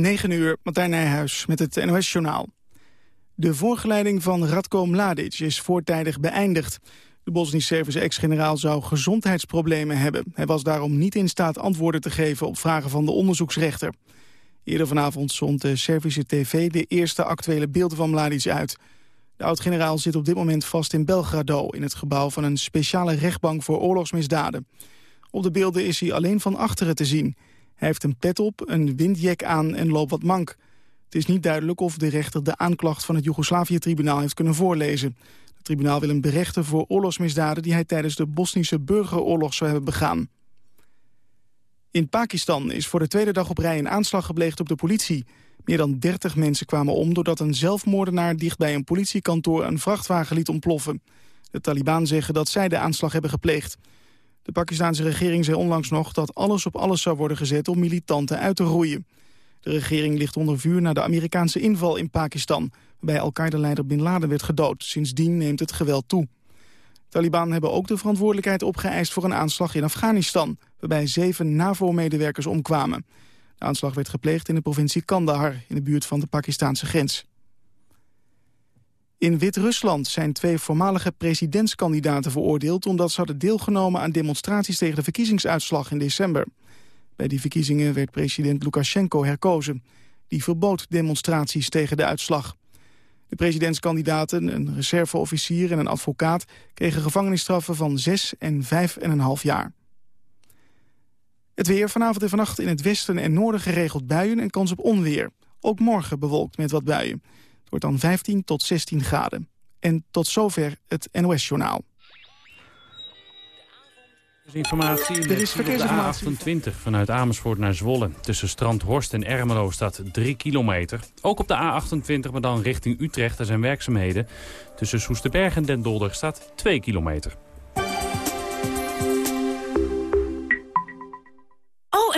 9 uur, Martijn Nijhuis met het NOS-journaal. De voorgeleiding van Radko Mladic is voortijdig beëindigd. De Bosnisch-Servische ex-generaal zou gezondheidsproblemen hebben. Hij was daarom niet in staat antwoorden te geven op vragen van de onderzoeksrechter. Eerder vanavond zond de Servische tv de eerste actuele beelden van Mladic uit. De oud-generaal zit op dit moment vast in Belgrado... in het gebouw van een speciale rechtbank voor oorlogsmisdaden. Op de beelden is hij alleen van achteren te zien. Hij heeft een pet op, een windjek aan en loopt wat mank. Het is niet duidelijk of de rechter de aanklacht van het Joegoslavië-tribunaal heeft kunnen voorlezen. Het tribunaal wil hem berechten voor oorlogsmisdaden die hij tijdens de Bosnische burgeroorlog zou hebben begaan. In Pakistan is voor de tweede dag op rij een aanslag gepleegd op de politie. Meer dan 30 mensen kwamen om doordat een zelfmoordenaar dicht bij een politiekantoor een vrachtwagen liet ontploffen. De Taliban zeggen dat zij de aanslag hebben gepleegd. De Pakistanse regering zei onlangs nog dat alles op alles zou worden gezet om militanten uit te roeien. De regering ligt onder vuur na de Amerikaanse inval in Pakistan... waarbij Al-Qaeda-leider Bin Laden werd gedood. Sindsdien neemt het geweld toe. Taliban hebben ook de verantwoordelijkheid opgeëist voor een aanslag in Afghanistan... waarbij zeven NAVO-medewerkers omkwamen. De aanslag werd gepleegd in de provincie Kandahar... in de buurt van de Pakistanse grens. In Wit-Rusland zijn twee voormalige presidentskandidaten veroordeeld... omdat ze hadden deelgenomen aan demonstraties tegen de verkiezingsuitslag in december. Bij die verkiezingen werd president Lukashenko herkozen. Die verbood demonstraties tegen de uitslag. De presidentskandidaten, een reserveofficier en een advocaat... kregen gevangenisstraffen van zes en vijf en een half jaar. Het weer vanavond en vannacht in het westen en noorden geregeld buien... en kans op onweer. Ook morgen bewolkt met wat buien. Het wordt dan 15 tot 16 graden. En tot zover het NOS-journaal. Informatie er is verkeersinformatie. A28 vanuit Amersfoort naar Zwolle. Tussen Strandhorst en Ermelo staat 3 kilometer. Ook op de A28, maar dan richting Utrecht. Er zijn werkzaamheden. Tussen Soesterberg en Den Dolder staat 2 kilometer.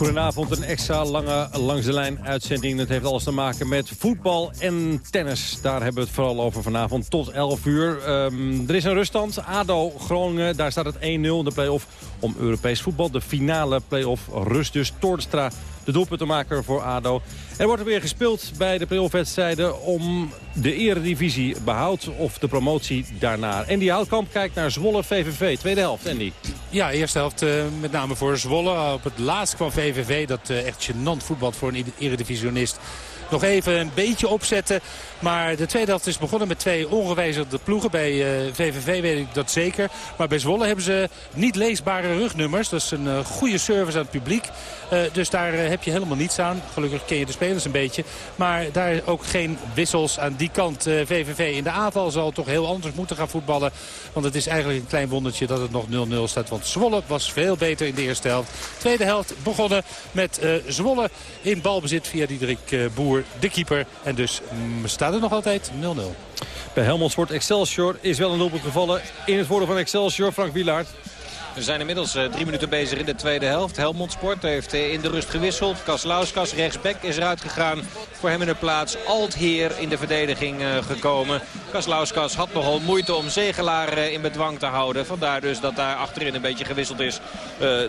Goedenavond, een extra lange langs de lijn uitzending. Dat heeft alles te maken met voetbal en tennis. Daar hebben we het vooral over vanavond tot 11 uur. Um, er is een ruststand. ADO Groningen, daar staat het 1-0 de play-off om Europees voetbal. De finale play-off rust dus. Toornstra de doelpuntenmaker voor ADO. Er wordt er weer gespeeld bij de play-off-wedstrijden om de eredivisie behoud of de promotie daarna. Andy Houtkamp kijkt naar Zwolle VVV, tweede helft. Andy. Ja, eerste helft uh, met name voor Zwolle. Op het laatst kwam VVV, dat uh, echt gênant voetbal voor een eredivisionist nog even een beetje opzetten. Maar de tweede helft is begonnen met twee ongewijzigde ploegen. Bij VVV eh, weet ik dat zeker. Maar bij Zwolle hebben ze niet leesbare rugnummers. Dat is een uh, goede service aan het publiek. Uh, dus daar heb je helemaal niets aan. Gelukkig ken je de spelers een beetje. Maar daar ook geen wissels aan die kant. VVV in de aanval zal toch heel anders moeten gaan voetballen. Want het is eigenlijk een klein wondertje dat het nog 0-0 staat. Want Zwolle was veel beter in de eerste helft. Tweede helft begonnen met Zwolle in balbezit via Diederik Boer, de keeper. En dus staat staat nog altijd 0-0. Bij Helmond Sport Excelsior is wel een doelpunt gevallen. In het voordeel van Excelsior, Frank Wielaert. We zijn inmiddels uh, drie minuten bezig in de tweede helft. Helmond Sport heeft uh, in de rust gewisseld. Kaslauskas, rechtsback, is eruit gegaan. Voor hem in de plaats Altheer in de verdediging uh, gekomen. Kaslauskas had nogal moeite om Zegelaar in bedwang te houden. Vandaar dus dat daar achterin een beetje gewisseld is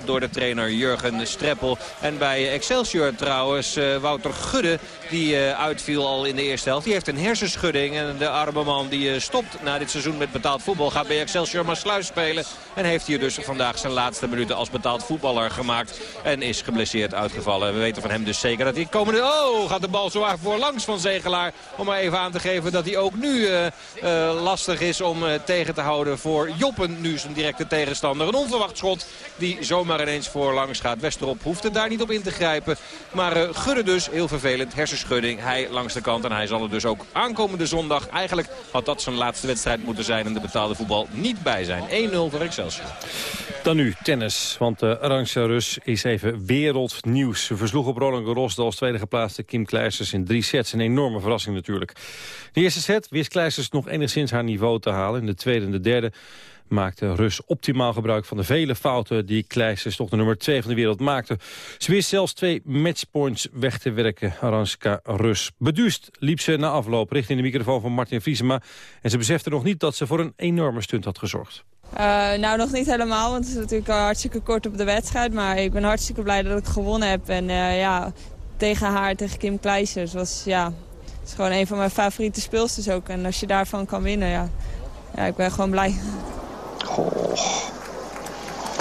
door de trainer Jurgen Streppel. En bij Excelsior trouwens Wouter Gudde die uitviel al in de eerste helft. Die heeft een hersenschudding en de arme man die stopt na dit seizoen met betaald voetbal. Gaat bij Excelsior maar sluis spelen en heeft hier dus van vandaag zijn laatste minuten als betaald voetballer gemaakt. En is geblesseerd uitgevallen. We weten van hem dus zeker dat hij komende... Oh, gaat de bal zo voor langs van Zegelaar. Om maar even aan te geven dat hij ook nu uh, uh, lastig is om uh, tegen te houden voor Joppen. Nu zijn directe tegenstander. Een onverwacht schot die zomaar ineens voorlangs gaat. Westerop hoeft er daar niet op in te grijpen. Maar Gudde dus, heel vervelend. Hersenschudding, hij langs de kant. En hij zal er dus ook aankomende zondag... Eigenlijk had dat zijn laatste wedstrijd moeten zijn. En de betaalde voetbal niet bij zijn. 1-0 voor Excelsior. Dan nu tennis, want de Arantxa Rus is even wereldnieuws. Ze versloeg op Roland Garros de als tweede geplaatste Kim Kleisters in drie sets. Een enorme verrassing natuurlijk. De eerste set wist Kleisters nog enigszins haar niveau te halen. In de tweede en de derde maakte Rus optimaal gebruik van de vele fouten... die Kleisters toch de nummer 2 van de wereld maakte. Ze wist zelfs twee matchpoints weg te werken, Aranska Rus. Beduust liep ze na afloop richting de microfoon van Martin Vriesema... en ze besefte nog niet dat ze voor een enorme stunt had gezorgd. Uh, nou, nog niet helemaal, want het is natuurlijk al hartstikke kort op de wedstrijd. Maar ik ben hartstikke blij dat ik gewonnen heb. En uh, ja, tegen haar, tegen Kim Kleisters, was ja, het is gewoon een van mijn favoriete speelsters ook. En als je daarvan kan winnen, ja, ja ik ben gewoon blij. Goh.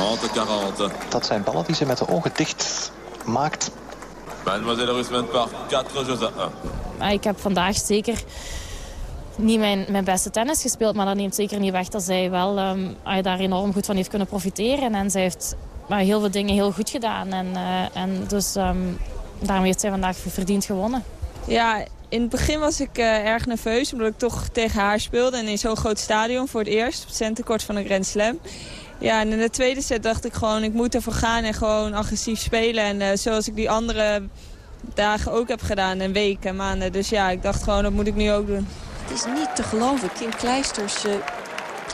30-40. Dat zijn ballen die ze met de ogen dicht maakt. Mademoiselle Rus met par 4 jeux à 1. Ik heb vandaag zeker niet mijn, beste tennis gespeeld. Maar dat neemt zeker niet weg dat zij wel um, daar enorm goed van heeft kunnen profiteren. En zij heeft maar heel veel dingen heel goed gedaan. En, uh, en dus um, daarom heeft zij vandaag verdiend gewonnen. Ja, in het begin was ik uh, erg nerveus. Omdat ik toch tegen haar speelde. En in zo'n groot stadion voor het eerst. Op het centenkort van een Grand Slam. Ja, en in de tweede set dacht ik gewoon, ik moet ervoor gaan en gewoon agressief spelen. En zoals ik die andere dagen ook heb gedaan, en weken en maanden. Dus ja, ik dacht gewoon, dat moet ik nu ook doen. Het is niet te geloven. Kim Kleisters uh,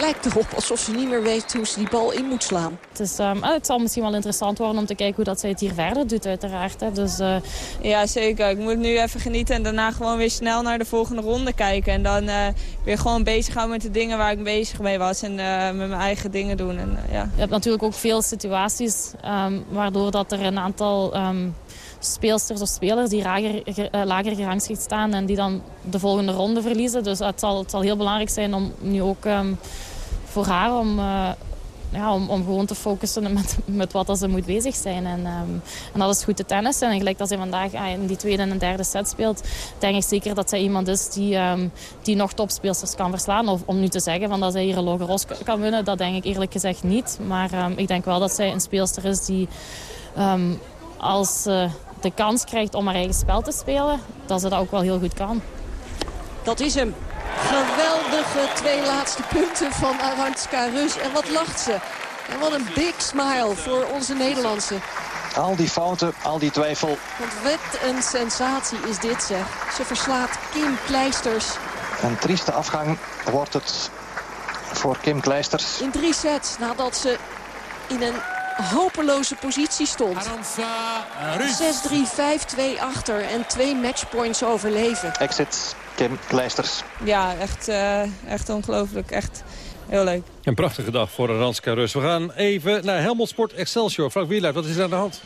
lijkt erop alsof ze niet meer weet hoe ze die bal in moet slaan. Het, is, um, het zal misschien wel interessant worden om te kijken hoe dat zij het hier verder doet uiteraard. Hè. Dus, uh... Ja, zeker. Ik moet nu even genieten en daarna gewoon weer snel naar de volgende ronde kijken. En dan uh, weer gewoon bezig houden met de dingen waar ik bezig mee was. En met mijn eigen dingen doen. En, ja. Je hebt natuurlijk ook veel situaties um, waardoor dat er een aantal... Um, speelsters of spelers die lager, uh, lager gerangschikt staan en die dan de volgende ronde verliezen. Dus het zal, het zal heel belangrijk zijn om nu ook um, voor haar om, uh, ja, om, om gewoon te focussen met, met wat ze moet bezig zijn. En, um, en dat is goed te tennissen. En gelijk dat zij vandaag uh, in die tweede en derde set speelt, denk ik zeker dat zij iemand is die, um, die nog topspeelsters kan verslaan. Of om nu te zeggen van dat zij hier een Logan Ros kan winnen, dat denk ik eerlijk gezegd niet. Maar ik denk wel dat zij een speelster is die als de kans krijgt om haar eigen spel te spelen, dat ze dat ook wel heel goed kan. Dat is hem. Geweldige twee laatste punten van Arantxa Rus. En wat lacht ze. En wat een big smile voor onze Nederlandse. Al die fouten, al die twijfel. Want wat een sensatie is dit zeg. Ze verslaat Kim Kleisters. Een trieste afgang wordt het voor Kim Kleisters. In drie sets nadat ze in een hopeloze positie stond. 6-3, 5-2 achter en twee matchpoints overleven. Exit Kim Kleisters. Ja, echt, uh, echt ongelooflijk. Echt heel leuk. Een prachtige dag voor Ranska Rus. We gaan even naar Helmond Sport Excelsior. Frank Wieluid, wat is er aan de hand?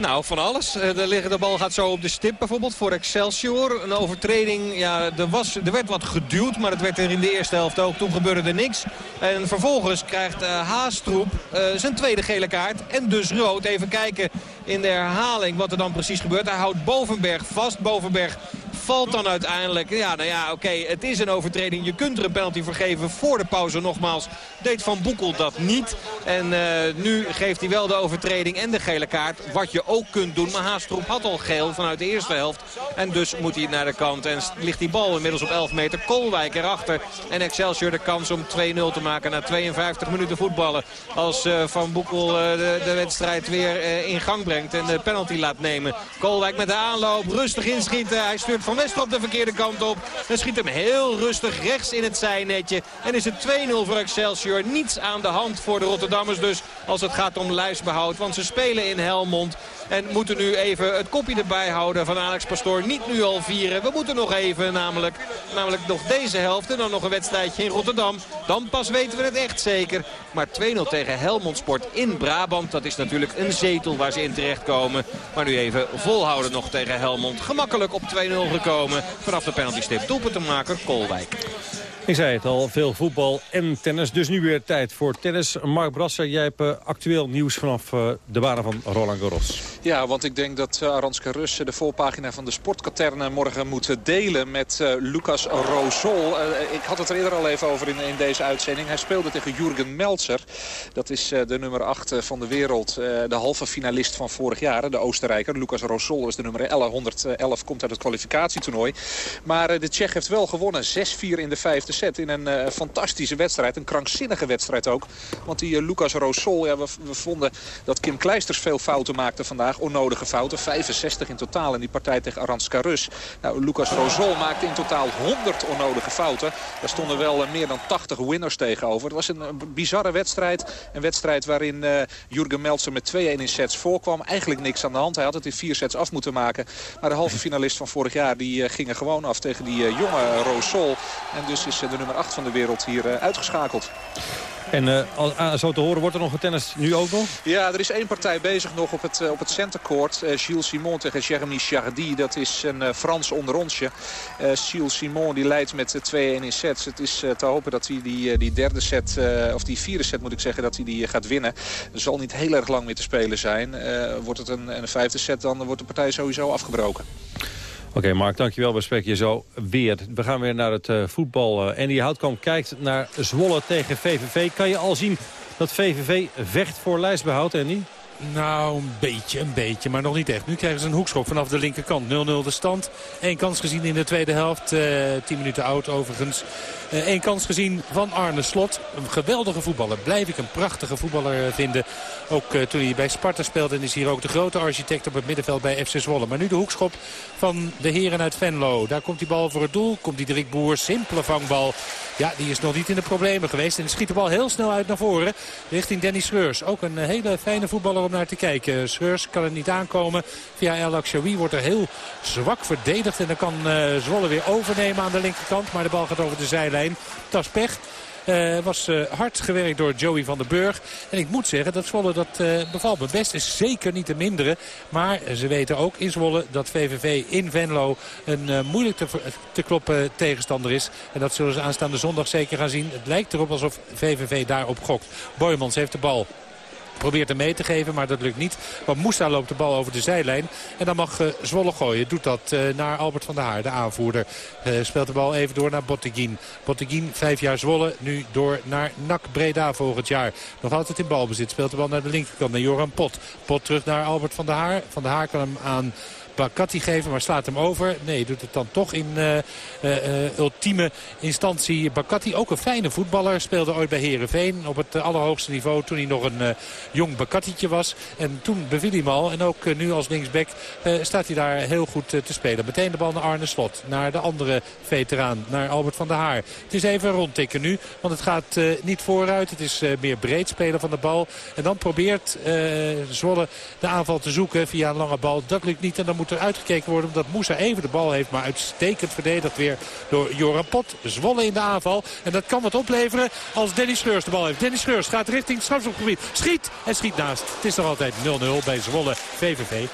Nou, van alles. De, liggende bal gaat zo op de stip bijvoorbeeld voor Excelsior. Een overtreding, ja, er, was, er werd wat geduwd, maar het werd er in de eerste helft ook. Toen gebeurde er niks. En vervolgens krijgt uh, Haastroep uh, zijn tweede gele kaart en dus rood. Even kijken in de herhaling wat er dan precies gebeurt. Hij houdt Bovenberg vast. Bovenberg valt dan uiteindelijk. Ja, nou ja, oké, het is een overtreding. Je kunt er een penalty voor geven voor de pauze nogmaals. Deed Van Boekel dat niet. En uh, nu geeft hij wel de overtreding en de gele kaart. Wat je ook kunt doen. Maar Haastroep had al geel vanuit de eerste helft. En dus moet hij naar de kant. En ligt die bal inmiddels op 11 meter. Kolwijk erachter. En Excelsior de kans om 2-0 te maken na 52 minuten voetballen. Als uh, Van Boekel uh, de, de, wedstrijd weer in gang brengt. En de penalty laat nemen. Kolwijk met de aanloop. Rustig inschieten. Hij stuurt Van Westerop de verkeerde kant op. En schiet hem heel rustig rechts in het zijnetje. En is het 2-0 voor Excelsior. Niets aan de hand voor de Rotterdammers dus als het gaat om lijstbehoud. Want ze spelen in Helmond. En moeten nu even het kopje erbij houden van Alex Pastoor. Niet nu al vieren. We moeten nog even namelijk, namelijk nog deze helft. En dan nog een wedstrijdje in Rotterdam. Dan pas weten we het echt zeker. Maar 2-0 tegen Helmond Sport in Brabant. Dat is natuurlijk een zetel waar ze in terechtkomen. Maar nu even volhouden nog tegen Helmond. Gemakkelijk op 2-0 gekomen. Vanaf de penalty stip doelpunt te maken Kolwijk. Ik zei het al, veel voetbal en tennis. Dus nu weer tijd voor tennis. Mark Brasser, jij hebt uh, actueel nieuws vanaf uh, de banen van Roland Garros. Ja, want ik denk dat uh, Aranska Rus de voorpagina van de sportkaterne morgen moet delen met Lucas Rosol. ik had het er eerder al even over in, in, deze uitzending. Hij speelde tegen Jurgen Meltzer. Dat is de nummer 8 van de wereld. de halve finalist van vorig jaar, de Oostenrijker. Lucas Rosol is de nummer 11. 111, komt uit het kwalificatietoernooi. Maar de Tsjech heeft wel gewonnen. 6-4 in de vijfde set in een uh, fantastische wedstrijd. Een krankzinnige wedstrijd ook. Want die uh, Lucas Rosol, ja, we, we, vonden dat Kim Kleisters veel fouten maakte vandaag. Onnodige fouten, 65 in totaal in die partij tegen Aranska Rus. Nou, Lucas Rosol maakte in totaal 100 onnodige fouten. Daar stonden wel uh, meer dan 80 winners tegenover. Het was een, bizarre wedstrijd. Een wedstrijd waarin Jurgen Meltzer met 2-1 in sets voorkwam. Eigenlijk niks aan de hand. Hij had het in vier sets af moeten maken. Maar de halve finalist van vorig jaar die ging gewoon af tegen die jonge Rosol. En dus is de nummer 8 van de wereld hier uh, uitgeschakeld. En uh, als, uh, zo te horen, wordt er nog getennis nu ook nog? Ja, er is één partij bezig nog op het, uh, op het centercourt. Gilles Simon tegen Jeremy Chardy. Dat is een Frans onderonsje. Gilles Simon die leidt met 2-1 in sets. Het is te hopen dat hij die, die derde set, of die vierde set moet ik zeggen, dat hij die gaat winnen. Er zal niet heel erg lang meer te spelen zijn. wordt het een, een vijfde set, dan wordt de partij sowieso afgebroken. Oké, Mark, dankjewel. We spreken je zo weer. We gaan weer naar het uh, voetbal. Uh, Andy Houtkamp kijkt naar Zwolle tegen VVV. Kan je al zien dat VVV vecht voor lijstbehoud, Andy? Nou, een beetje, een beetje, maar nog niet echt. Nu krijgen ze een hoekschop vanaf de linkerkant. 0-0 de stand. Eén kans gezien in de tweede helft. Uh, 10 minuten oud overigens. Eén uh, kans gezien van Arne Slot. Een geweldige voetballer. Blijf ik een prachtige voetballer vinden. Ook uh, toen hij bij Sparta speelde. En is hier ook de grote architect op het middenveld bij FC Zwolle. Maar nu de hoekschop van de heren uit Venlo. Daar komt die bal voor het doel. Komt die Dirk Boer. Simpele vangbal. Ja, die is nog niet in de problemen geweest. En schiet de bal heel snel uit naar voren. Richting Danny Schreurs. Ook een hele fijne voetballer naar te kijken. Schreurs kan er niet aankomen. Via El wordt er heel zwak verdedigd. En dan kan uh, Zwolle weer overnemen aan de linkerkant. Maar de bal gaat over de zijlijn. Dat is pech. Uh, was uh, hard gewerkt door Joey van den Burg. En ik moet zeggen dat Zwolle dat uh, bevalt me best. Is zeker niet te minderen. Maar ze weten ook in Zwolle dat VVV in Venlo een moeilijk te, te, kloppen tegenstander is. En dat zullen ze aanstaande zondag zeker gaan zien. Het lijkt erop alsof VVV daarop gokt. Boymans heeft de bal probeert hem mee te geven, maar dat lukt niet. Want Moussa loopt de bal over de zijlijn. En dan mag uh, Zwolle gooien. Doet dat uh, naar Albert van der Haar, de aanvoerder. Uh, speelt de bal even door naar Botteguin. Botteguin, vijf jaar Zwolle. Nu door naar NAC Breda volgend jaar. Nog altijd in balbezit. Speelt de bal naar de linkerkant, naar Joran Pot. Pot terug naar Albert van der Haar. Van der Haar kan hem aan Bakati geven, maar slaat hem over. Nee, doet het dan toch in uh, uh, ultieme instantie. Bakati, ook een fijne voetballer, speelde ooit bij Herenveen op het allerhoogste niveau toen hij nog een jong Bakatietje was. En toen beviel hij al. En ook nu als linksback staat hij daar heel goed te spelen. Meteen de bal naar Arne Slot, naar de andere veteraan, naar Albert van der Haar. Het is even rondtikken nu, want het gaat niet vooruit. Het is meer breed spelen van de bal. En dan probeert Zwolle de aanval te zoeken via een lange bal. Dat lukt niet en dan moet er uitgekeken worden omdat Moussa even de bal heeft. Maar uitstekend verdedigd weer door Joran Pot. Zwolle in de aanval. En dat kan wat opleveren als Dennis Scheurs de bal heeft. Dennis Scheurs gaat richting het strafschopgebied. Schiet en schiet naast. Het is nog altijd 0-0 bij Zwolle VVV.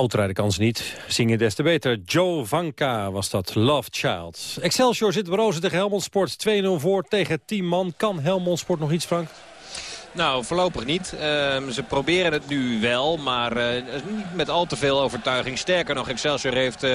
Autorijden kan ze niet. Zingen des te beter. Joe Vanka was dat. Love Child. Excelsior zit brozen tegen Helmond Sport. 2-0 voor tegen 10 man. Kan Helmond Sport nog iets, Frank? Nou, voorlopig niet. Ehm, ze proberen het nu wel, maar uh, niet met al te veel overtuiging. Sterker nog, Excelsior heeft uh,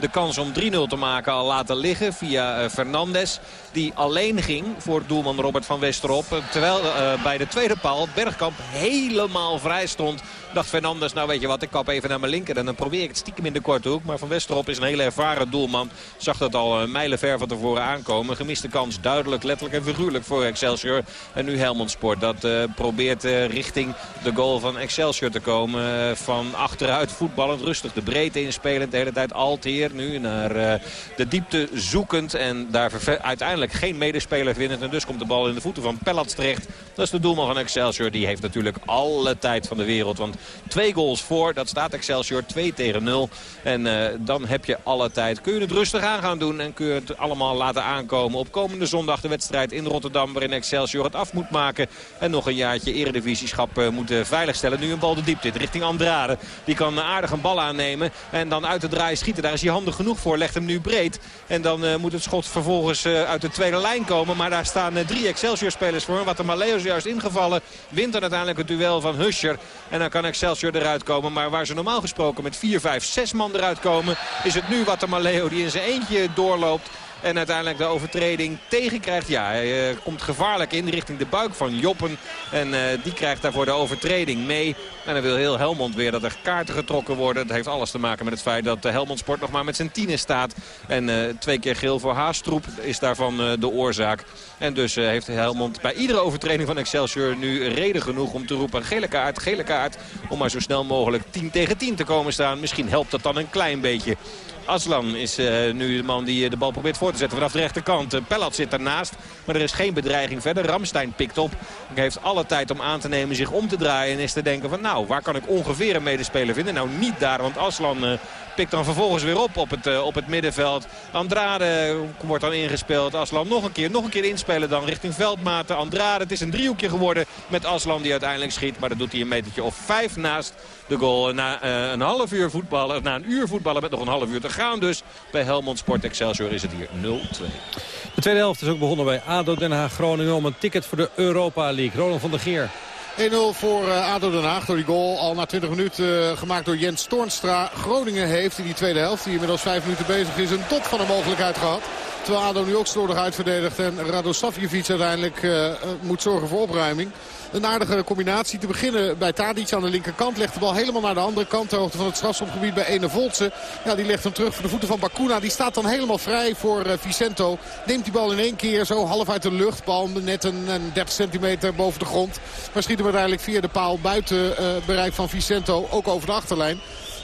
de kans om 3-0 te maken al laten liggen via uh, Fernandes. Die alleen ging voor doelman Robert van Westerop. Terwijl bij de tweede paal Bergkamp helemaal vrij stond dacht Fernandes, nou weet je wat, ik kap even naar mijn linker. En dan probeer ik het stiekem in de korte hoek. Maar Van Westerop is een hele ervaren doelman. Zag dat al mijlen ver van tevoren aankomen. Gemiste kans duidelijk, letterlijk en figuurlijk voor Excelsior. En nu Helmond Sport. Dat probeert uh, richting de goal van Excelsior te komen. Uh, van achteruit voetballend rustig. De breedte inspelend. De hele tijd Alteer nu naar de diepte zoekend. En daar uiteindelijk geen medespeler vindt. En dus komt de bal in de voeten van Pellats terecht. Dat is de doelman van Excelsior. Die heeft natuurlijk alle tijd van de wereld. Want Twee goals voor, dat staat Excelsior 2 tegen 0. En dan heb je alle tijd. Kun je het rustig aan gaan doen en kun je het allemaal laten aankomen. Op komende zondag de wedstrijd in Rotterdam waarin Excelsior het af moet maken. En nog een jaartje eredivisieschap uh, moet veiligstellen. Nu een bal de diepte in richting Andrade. Die kan aardig een bal aannemen en dan uit de draai schieten. Daar is hij handig genoeg voor. Legt hem nu breed. En dan uh, moet het schot vervolgens uit de tweede lijn komen. Maar daar staan drie Excelsior-spelers voor. Wat de Maleo is juist ingevallen. Wint dan uiteindelijk het duel van Huscher. En dan kan Excelsior eruit komen. Maar waar ze normaal gesproken met 4, 5, 6 man eruit komen... is het nu Maleo die in zijn eentje doorloopt. En uiteindelijk de overtreding tegenkrijgt. Ja, hij uh, komt gevaarlijk in richting de buik van Joppen. En uh, die krijgt daarvoor de overtreding mee. En dan wil heel Helmond weer dat er kaarten getrokken worden. Dat heeft alles te maken met het feit dat de Helmond Sport nog maar met zijn tienen staat. En twee keer geel voor Haastroep is daarvan de oorzaak. En dus heeft Helmond bij iedere overtreding van Excelsior nu reden genoeg om te roepen gele kaart, gele kaart. Om maar zo snel mogelijk 10 tegen 10 te komen staan. Misschien helpt dat dan een klein beetje. Aslan is uh, nu de man die de bal probeert voor te zetten vanaf de rechterkant. Uh, Pellat zit ernaast, maar er is geen bedreiging verder. Ramstein pikt op. Hij heeft alle tijd om aan te nemen zich om te draaien. En is te denken van nou, waar kan ik ongeveer een medespeler vinden? Nou, niet daar, want Aslan... Pikt dan vervolgens weer op op het, uh, op het middenveld. Andrade wordt dan ingespeeld. Aslan nog een keer, nog een keer inspelen dan richting veldmaten. Andrade, het is een driehoekje geworden met Aslan die uiteindelijk schiet. Maar dat doet hij een metertje of vijf naast de goal. Na uh, een half uur voetballen, na een uur voetballen met nog een half uur te gaan dus. Bij Helmond Sport Excelsior is het hier 0-2. De tweede helft is ook begonnen bij ADO Den Haag Groningen om een ticket voor de Europa League. Ronald van der Geer. 1-0 voor uh, ADO Den Haag door die goal. Al na 20 minuten uh, gemaakt door Jens Toornstra. Groningen heeft in die tweede helft, die inmiddels 5 minuten bezig is, een top van een mogelijkheid gehad. Terwijl ADO nu ook slordig uitverdedigt en Radosavjevic uiteindelijk uh, moet zorgen voor opruiming. Een aardige combinatie. Te beginnen bij Tadic aan de linkerkant. Legt de bal helemaal naar de andere kant. Ter hoogte van het strafschopgebied bij Ene Voltse. Ja, die legt hem terug voor de voeten van Bakuna. Die staat dan helemaal vrij voor uh, Vicento. Neemt die bal in één keer zo half uit de lucht. Bal net een, een 30 centimeter boven de grond. Maar schiet hem uiteindelijk via de paal buiten uh, bereik van Vicento. Ook over de achterlijn.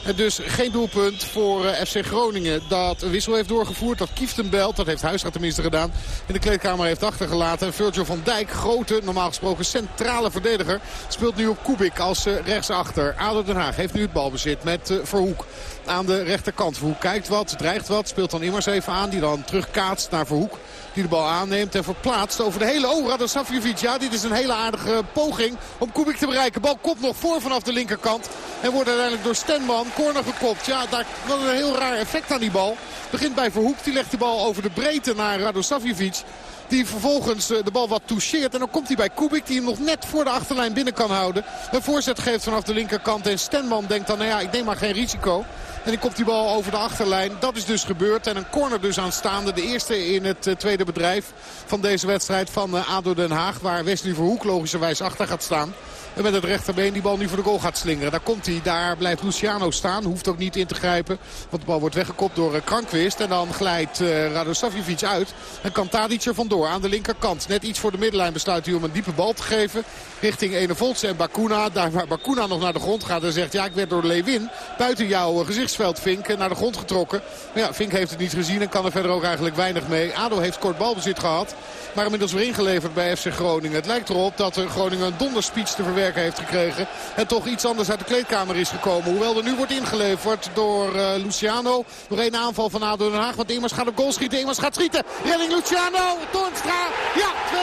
En dus geen doelpunt voor uh, FC Groningen. Dat wissel heeft doorgevoerd. Dat Kieftenbelt, dat heeft Huisraad tenminste gedaan. In de kleedkamer heeft achtergelaten. En Virgil van Dijk, grote, normaal gesproken centrale verdediger. Speelt nu op Kubik als uh, rechtsachter. ADO Den Haag heeft nu het balbezit met uh, Verhoek aan de rechterkant. Verhoek kijkt wat, dreigt wat. Speelt dan immers even aan. Die dan terugkaatst naar Verhoek. Die de bal aanneemt en verplaatst over de hele... Oh, Radosavljevic. Ja, dit is een hele aardige poging om Kubik te bereiken. Bal komt nog voor vanaf de linkerkant. En wordt uiteindelijk door Stenman corner gekopt. Ja, daar was een heel raar effect aan die bal. Begint bij Verhoek. Die legt de bal over de breedte naar Radosavljevic. Die vervolgens de bal wat toucheert. En dan komt hij bij Kubik die hem nog net voor de achterlijn binnen kan houden. Een voorzet geeft vanaf de linkerkant. En Stenman denkt dan, nou ja, ik neem maar geen risico. En dan komt die bal over de achterlijn. Dat is dus gebeurd. En een corner dus aanstaande. De eerste in het tweede bedrijf van deze wedstrijd van ADO Den Haag. Waar Wesley Verhoek logischerwijs achter gaat staan. En met het rechterbeen die bal nu voor de goal gaat slingeren. Daar komt hij. Daar blijft Luciano staan. Hoeft ook niet in te grijpen. Want de bal wordt weggekopt door uh, Krankwist. En dan glijdt uh, Radosavjevic uit. En kan Tadic er vandoor aan de linkerkant. Net iets voor de middenlijn besluit hij om een diepe bal te geven. Richting Enevolts en Bakuna. Daar waar Bakuna nog naar de grond gaat en zegt... ja, ik werd door Lewin buiten jouw gezichtsveld Vink naar de grond getrokken. Maar ja, Vink heeft het niet gezien en kan er verder ook eigenlijk weinig mee. ADO heeft kort balbezit gehad. Maar inmiddels weer ingeleverd bij FC Groningen. Het lijkt erop dat Groningen een donderspeech te verwerken heeft gekregen. En toch iets anders uit de kleedkamer is gekomen. Hoewel er nu wordt ingeleverd door uh, Luciano. Nog één aanval van ADO Den Haag. Want Immers gaat op goal schieten. Immers gaat schieten. Redding Luciano. Toornstra. Ja, 2-0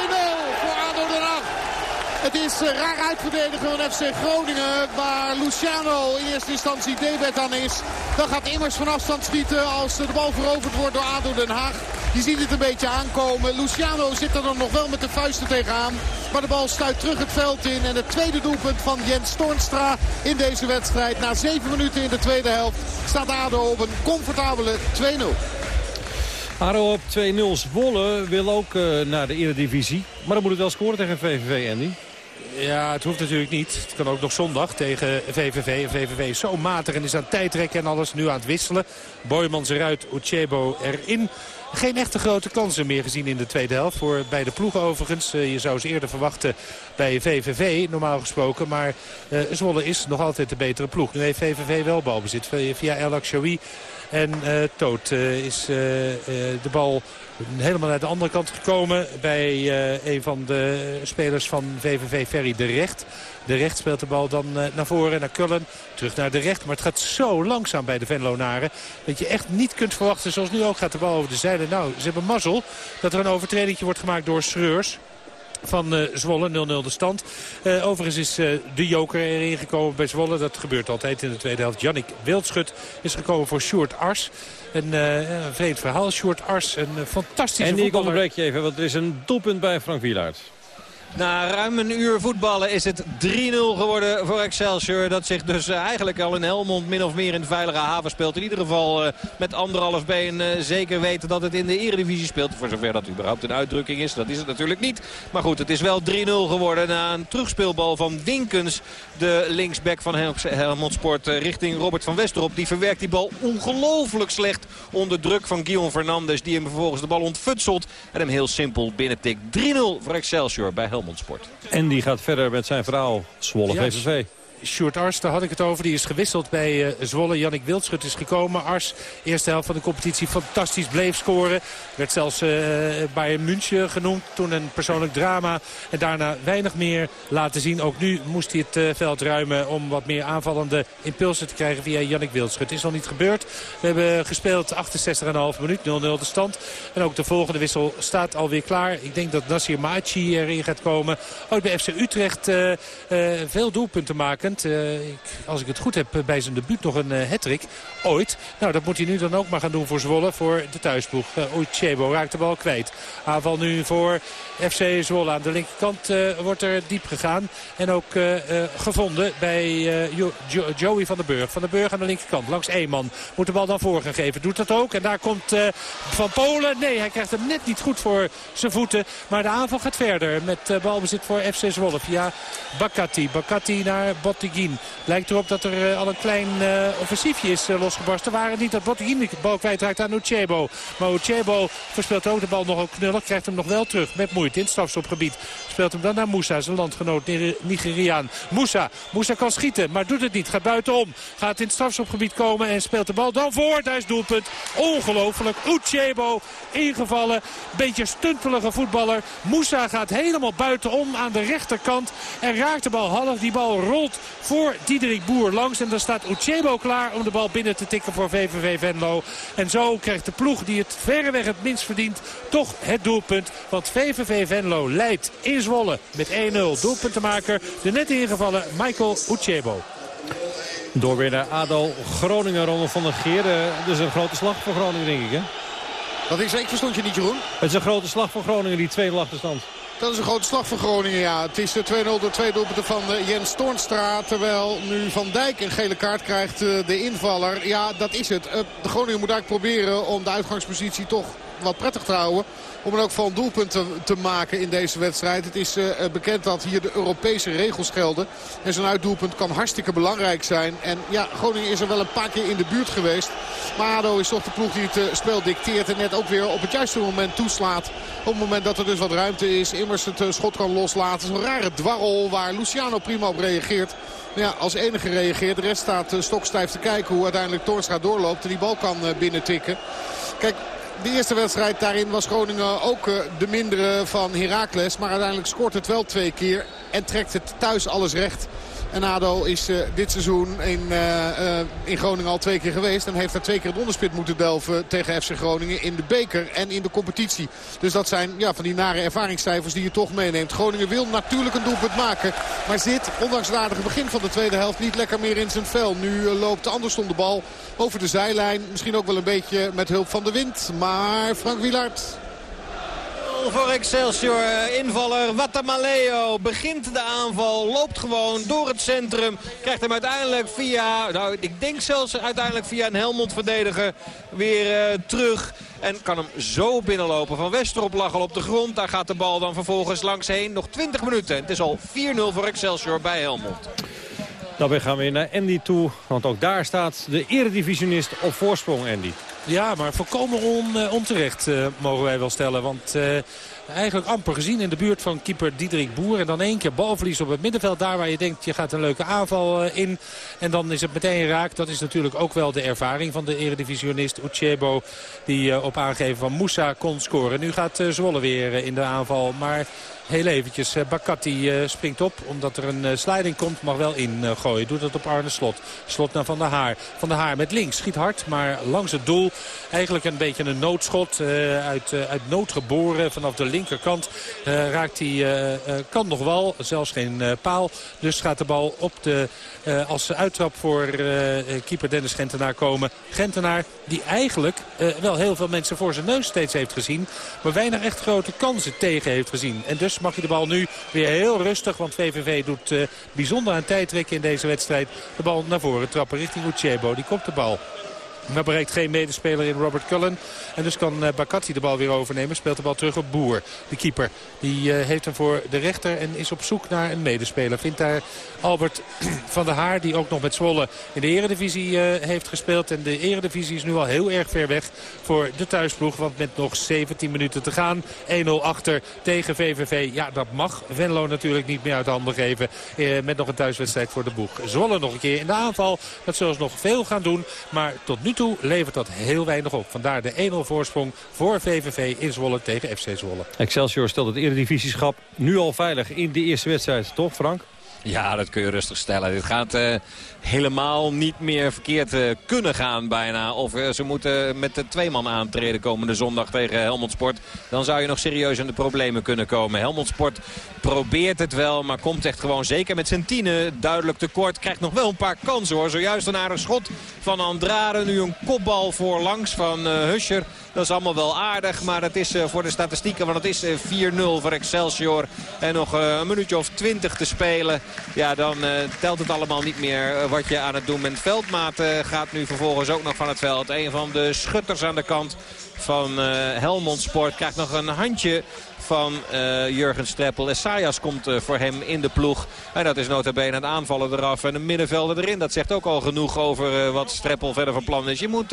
voor ADO Den Haag. Het is uh, raar uitverdedigen van FC Groningen. Waar Luciano in eerste instantie debet aan is. Dan gaat Immers van afstand schieten als de bal veroverd wordt door ADO Den Haag. Je ziet het een beetje aankomen. Luciano zit er dan nog wel met de vuisten tegenaan. Maar de bal stuit terug het veld in. En het tweede doelpunt van Jens Stornstra in deze wedstrijd. Na zeven minuten in de tweede helft staat ADO op een comfortabele 2-0. ADO op 2-0 Zwolle wil ook uh, naar de eredivisie. Maar dan moet het wel scoren tegen VVV, Andy. Ja, het hoeft natuurlijk niet. Het kan ook nog zondag tegen VVV. En VVV is zo matig en is aan tijdrekken en alles. Nu aan het wisselen. Boymans eruit, Uchebo erin. Geen echte grote kansen meer gezien in de tweede helft. Voor beide ploegen overigens. Eh, je zou ze eerder verwachten bij VVV normaal gesproken. Maar uh, Zwolle is nog altijd de betere ploeg. Nu heeft VVV wel balbezit via El Akshawi. En uh, Toot is de bal helemaal naar de andere kant gekomen bij een van de spelers van VVV, Ferry de Recht. De Recht speelt de bal dan naar voren, naar Kullen, terug naar de Recht. Maar het gaat zo langzaam bij de Venlonaren dat je echt niet kunt verwachten, zoals nu ook gaat de bal over de zijde. Nou, ze hebben mazzel dat er een overtreding wordt gemaakt door Schreurs van uh, Zwolle. 0-0 de stand. Uh, overigens is uh, de joker erin gekomen bij Zwolle. Dat gebeurt altijd in de tweede helft. Jannik Wildschut is gekomen voor Sjoerd Ars. Een, een vreemd verhaal. Sjoerd Ars, een fantastische en voetballer. En ik onderbreek je even, want er is een doelpunt bij Frank Wielaert. Na ruim een uur voetballen is het 3-0 geworden voor Excelsior. Dat zich dus eigenlijk al in Helmond min of meer in de veilige haven speelt. In ieder geval uh, met anderhalf been uh, zeker weten dat het in de eredivisie speelt. Voor zover dat überhaupt een uitdrukking is. Dat is het natuurlijk niet. Maar goed, het is wel 3-0 geworden na een terugspeelbal van Dinkens. De linksback van Helmond Sport richting Robert van Westerop. Die verwerkt die bal ongelooflijk slecht onder druk van Guillaume Fernandes. Die hem vervolgens de bal ontfutselt en hem heel simpel binnentikt. 3-0 voor Excelsior bij Helmond. Sport. En die gaat verder met zijn verhaal Zwolle VVV. Sjoerd Ars, daar had ik het over. Die is gewisseld bij uh, Zwolle. Jannik Wildschut is gekomen. Ars, eerste helft van de competitie, fantastisch bleef scoren. Werd zelfs uh, Bayern München genoemd. Toen een persoonlijk drama. En daarna weinig meer laten zien. Ook nu moest hij het uh, veld ruimen om wat meer aanvallende impulsen te krijgen via Jannik Wildschut. Is nog niet gebeurd. We hebben gespeeld 68,5 minuut, 0-0 de stand. En ook de volgende wissel staat alweer klaar. Ik denk dat Nasir Maachi erin gaat komen. Ook bij FC Utrecht veel doelpunten maken. Uh, ik, als ik het goed heb, bij zijn debuut nog een uh, hattrick. Ooit. Nou, dat moet hij nu dan ook maar gaan doen voor Zwolle. Voor de thuisploeg. Oichebo raakt de bal kwijt. Aanval nu voor FC Zwolle. Aan de linkerkant wordt er diep gegaan. En ook gevonden bij jo jo Joey van den Burg. Van den Burg aan de linkerkant. Langs man Moet de bal dan voorgegeven. Doet dat ook. En daar komt Van Polen. Nee, hij krijgt hem net niet goed voor zijn voeten. Maar de aanval gaat verder. Met balbezit voor FC Zwolle. Via Bakati. Bakati naar Lijkt erop dat er uh, al een klein uh, offensiefje is uh, losgebarsten. Waar het niet dat Bottigin de bal kwijtraakt aan Uchebo. Maar Uchebo verspeelt ook de bal nog op knullen. Krijgt hem nog wel terug met moeite in het strafstopgebied. Speelt hem dan naar Moussa, zijn landgenoot Nigeriaan. Moussa, Moussa kan schieten, maar doet het niet. Gaat buitenom. Gaat in het strafstopgebied komen en speelt de bal dan voor. Daar is doelpunt. Ongelooflijk. Uchebo ingevallen. Beetje stuntelige voetballer. Moussa gaat helemaal buitenom aan de rechterkant. En raakt de bal half. Die bal rolt voor Diederik Boer langs. En dan staat Uchebo klaar om de bal binnen te tikken voor VVV Venlo. En zo krijgt de ploeg die het verreweg het minst verdient toch het doelpunt. Want VVV Venlo leidt in Zwolle met 1-0. Doelpuntenmaker, de net ingevallen Michael Uchebo. Door weer naar ADO Groningen, Ronald van der Geer. Dus een grote slag voor Groningen, denk ik, hè? Dat is, ik verstond je niet, Jeroen. Het is een grote slag voor Groningen, die 2-0 achterstand. Dat is een grote slag voor Groningen, ja. Het is 2-0 door twee doelpunten van eh, Jens Toornstra. Terwijl nu Van Dijk een gele kaart krijgt, eh, de invaller. Ja, dat is het. Eh, de Groningen moet eigenlijk proberen om de uitgangspositie toch wat prettig te houden. Om er ook van doelpunten te maken in deze wedstrijd. Het is uh, bekend dat hier de Europese regels gelden. En zo'n uitdoelpunt kan hartstikke belangrijk zijn. En ja, Groningen is er wel een paar keer in de buurt geweest. Maar ADO is toch de ploeg die het uh, spel dicteert. En net ook weer op het juiste moment toeslaat. Op het moment dat er dus wat ruimte is. Immers het schot kan loslaten. Zo'n rare dwarrel waar Luciano prima op reageert. Ja, als enige reageert. De rest staat stokstijf te kijken hoe uiteindelijk Toornstra doorloopt. En die bal kan binnentikken. Kijk, de eerste wedstrijd daarin was Groningen ook eh, de mindere van Heracles. Maar uiteindelijk scoort het wel twee keer en trekt het thuis alles recht. En ADO is dit seizoen in, in Groningen al twee keer geweest. En heeft daar twee keer het onderspit moeten delven tegen FC Groningen in de beker en in de competitie. Dus dat zijn ja, van die nare ervaringscijfers die je toch meeneemt. Groningen wil natuurlijk een doelpunt maken. Maar zit, ondanks het aardige begin van de tweede helft, niet lekker meer in zijn vel. Nu loopt Andersson de bal over de zijlijn. Misschien ook wel een beetje met hulp van de wind. Maar Frank Wielaert voor Excelsior. Invaller Watamaleo begint de aanval. Loopt gewoon door het centrum. Krijgt hem uiteindelijk via, nou ik denk zelfs uiteindelijk via een Helmond-verdediger weer uh, terug. En kan hem zo binnenlopen. Van Westerop lag al op de grond. Daar gaat de bal dan vervolgens langs heen. Nog 20 minuten. Het is al 4-0 voor Excelsior bij Helmond. Daarbij gaan we weer naar Andy toe. Want ook daar staat de eredivisionist op voorsprong, Andy. Ja, maar volkomen on, uh, onterecht uh, mogen wij wel stellen. Want uh, eigenlijk amper gezien in de buurt van keeper Diederik Boer. En dan één keer balverlies op het middenveld. Daar waar je denkt, je gaat een leuke aanval in. En dan is het meteen raak. Dat is natuurlijk ook wel de ervaring van de eredivisionist Uchebo. Die op aangeven van Moussa kon scoren. Nu gaat Zwolle weer in de aanval. Maar heel eventjes. Bakati springt op omdat er een sliding komt. Mag wel ingooien. Doet dat op Arne Slot. Slot naar Van der Haar. Van der Haar met links. Schiet hard, maar langs het doel. Eigenlijk een beetje een noodschot. uit, uit nood geboren vanaf de linkerkant. raakt hij, kan nog wel. Zelfs geen paal. Dus gaat de bal op de, als uittrap voor keeper Dennis Gentenaar komen. Gentenaar die eigenlijk wel heel veel mensen voor zijn neus steeds heeft gezien. Maar weinig echt grote kansen tegen heeft gezien. En dus mag hij de bal nu weer heel rustig. Want VVV doet uh, bijzonder aan tijdrekken in deze wedstrijd. De bal naar voren trappen richting Uchebo. Die komt de bal. Maar bereikt geen medespeler in Robert Cullen. En dus kan uh, Bakati de bal weer overnemen. Speelt de bal terug op Boer, de keeper. Die uh, heeft hem voor de rechter en is op zoek naar een medespeler. Vindt daar Albert van der Haar, die ook nog met Zwolle in de eredivisie uh, heeft gespeeld. En de eredivisie is nu al heel erg ver weg voor de thuisploeg. Want met nog 17 minuten te gaan, 1-0 achter tegen VVV. Ja, dat mag Venlo natuurlijk niet meer uit handen geven. met nog een thuiswedstrijd voor de boeg. Zwolle nog een keer in de aanval. Dat zullen ze nog veel gaan doen. Maar tot nu toe levert dat heel weinig op. Vandaar de 1-0 voorsprong voor VVV in Zwolle tegen FC Zwolle. Excelsior stelt het eredivisieschap nu al veilig in de eerste wedstrijd, toch Frank? Ja, dat kun je rustig stellen. Dit gaat uh, helemaal niet meer verkeerd uh, kunnen gaan bijna. Of uh, ze moeten met de twee man aantreden komende zondag tegen Helmond Sport. Dan zou je nog serieus in de problemen kunnen komen. Helmond Sport probeert het wel, maar komt echt gewoon zeker met zijn tienen duidelijk tekort. Krijgt nog wel een paar kansen hoor. Zojuist een aardig schot van Andrade. Nu een kopbal voorlangs van Huscher. Dat is allemaal wel aardig, maar het is voor de statistieken, want het is 4-0 voor Excelsior. En nog een minuutje of 20 te spelen. Ja, dan telt het allemaal niet meer wat je aan het doen bent. Veldmaat gaat nu vervolgens ook nog van het veld. Een van de schutters aan de kant van Helmond Sport krijgt nog een handje van uh, Jurgen Streppel. Esaias komt uh, voor hem in de ploeg. En dat is nota bene het aanvallen eraf en een middenvelder erin. Dat zegt ook al genoeg over uh, wat Streppel verder van plan is. Je moet